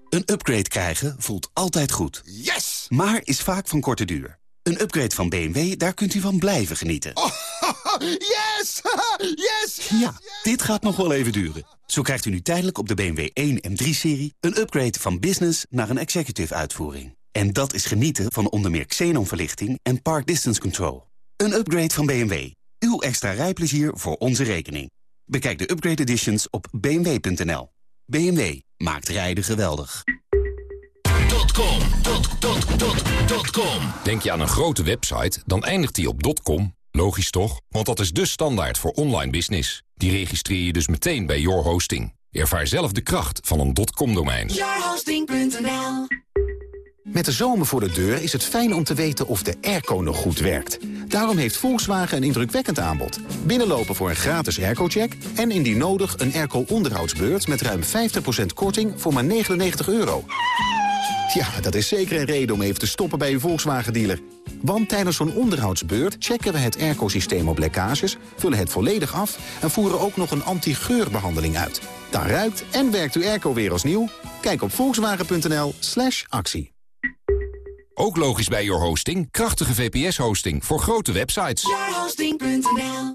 Een upgrade krijgen voelt altijd goed. Yes! Maar is vaak van korte duur. Een upgrade van BMW, daar kunt u van blijven genieten. yes! yes! Ja, dit gaat nog wel even duren. Zo krijgt u nu tijdelijk op de BMW 1 M3-serie... een upgrade van business naar een executive uitvoering. En dat is genieten van onder meer xenonverlichting en park distance control. Een upgrade van BMW. Uw extra rijplezier voor onze rekening. Bekijk de upgrade editions op bmw.nl. BMW maakt rijden geweldig. .com, .com. Denk je aan een grote website, dan eindigt die op .com. Logisch toch? Want dat is de standaard voor online business. Die registreer je dus meteen bij Your Hosting. Ervaar zelf de kracht van een .com-domein. Yourhosting.nl Met de zomer voor de deur is het fijn om te weten of de airco nog goed werkt. Daarom heeft Volkswagen een indrukwekkend aanbod. Binnenlopen voor een gratis airco-check... en indien nodig een airco-onderhoudsbeurt met ruim 50% korting voor maar 99 euro. Ja, dat is zeker een reden om even te stoppen bij uw Volkswagen-dealer. Want tijdens zo'n onderhoudsbeurt checken we het airco-systeem op lekkages... vullen het volledig af en voeren ook nog een anti-geurbehandeling uit. Dan ruikt en werkt uw airco weer als nieuw. Kijk op volkswagen.nl slash actie. Ook logisch bij Your Hosting, krachtige VPS-hosting voor grote websites. Yourhosting.nl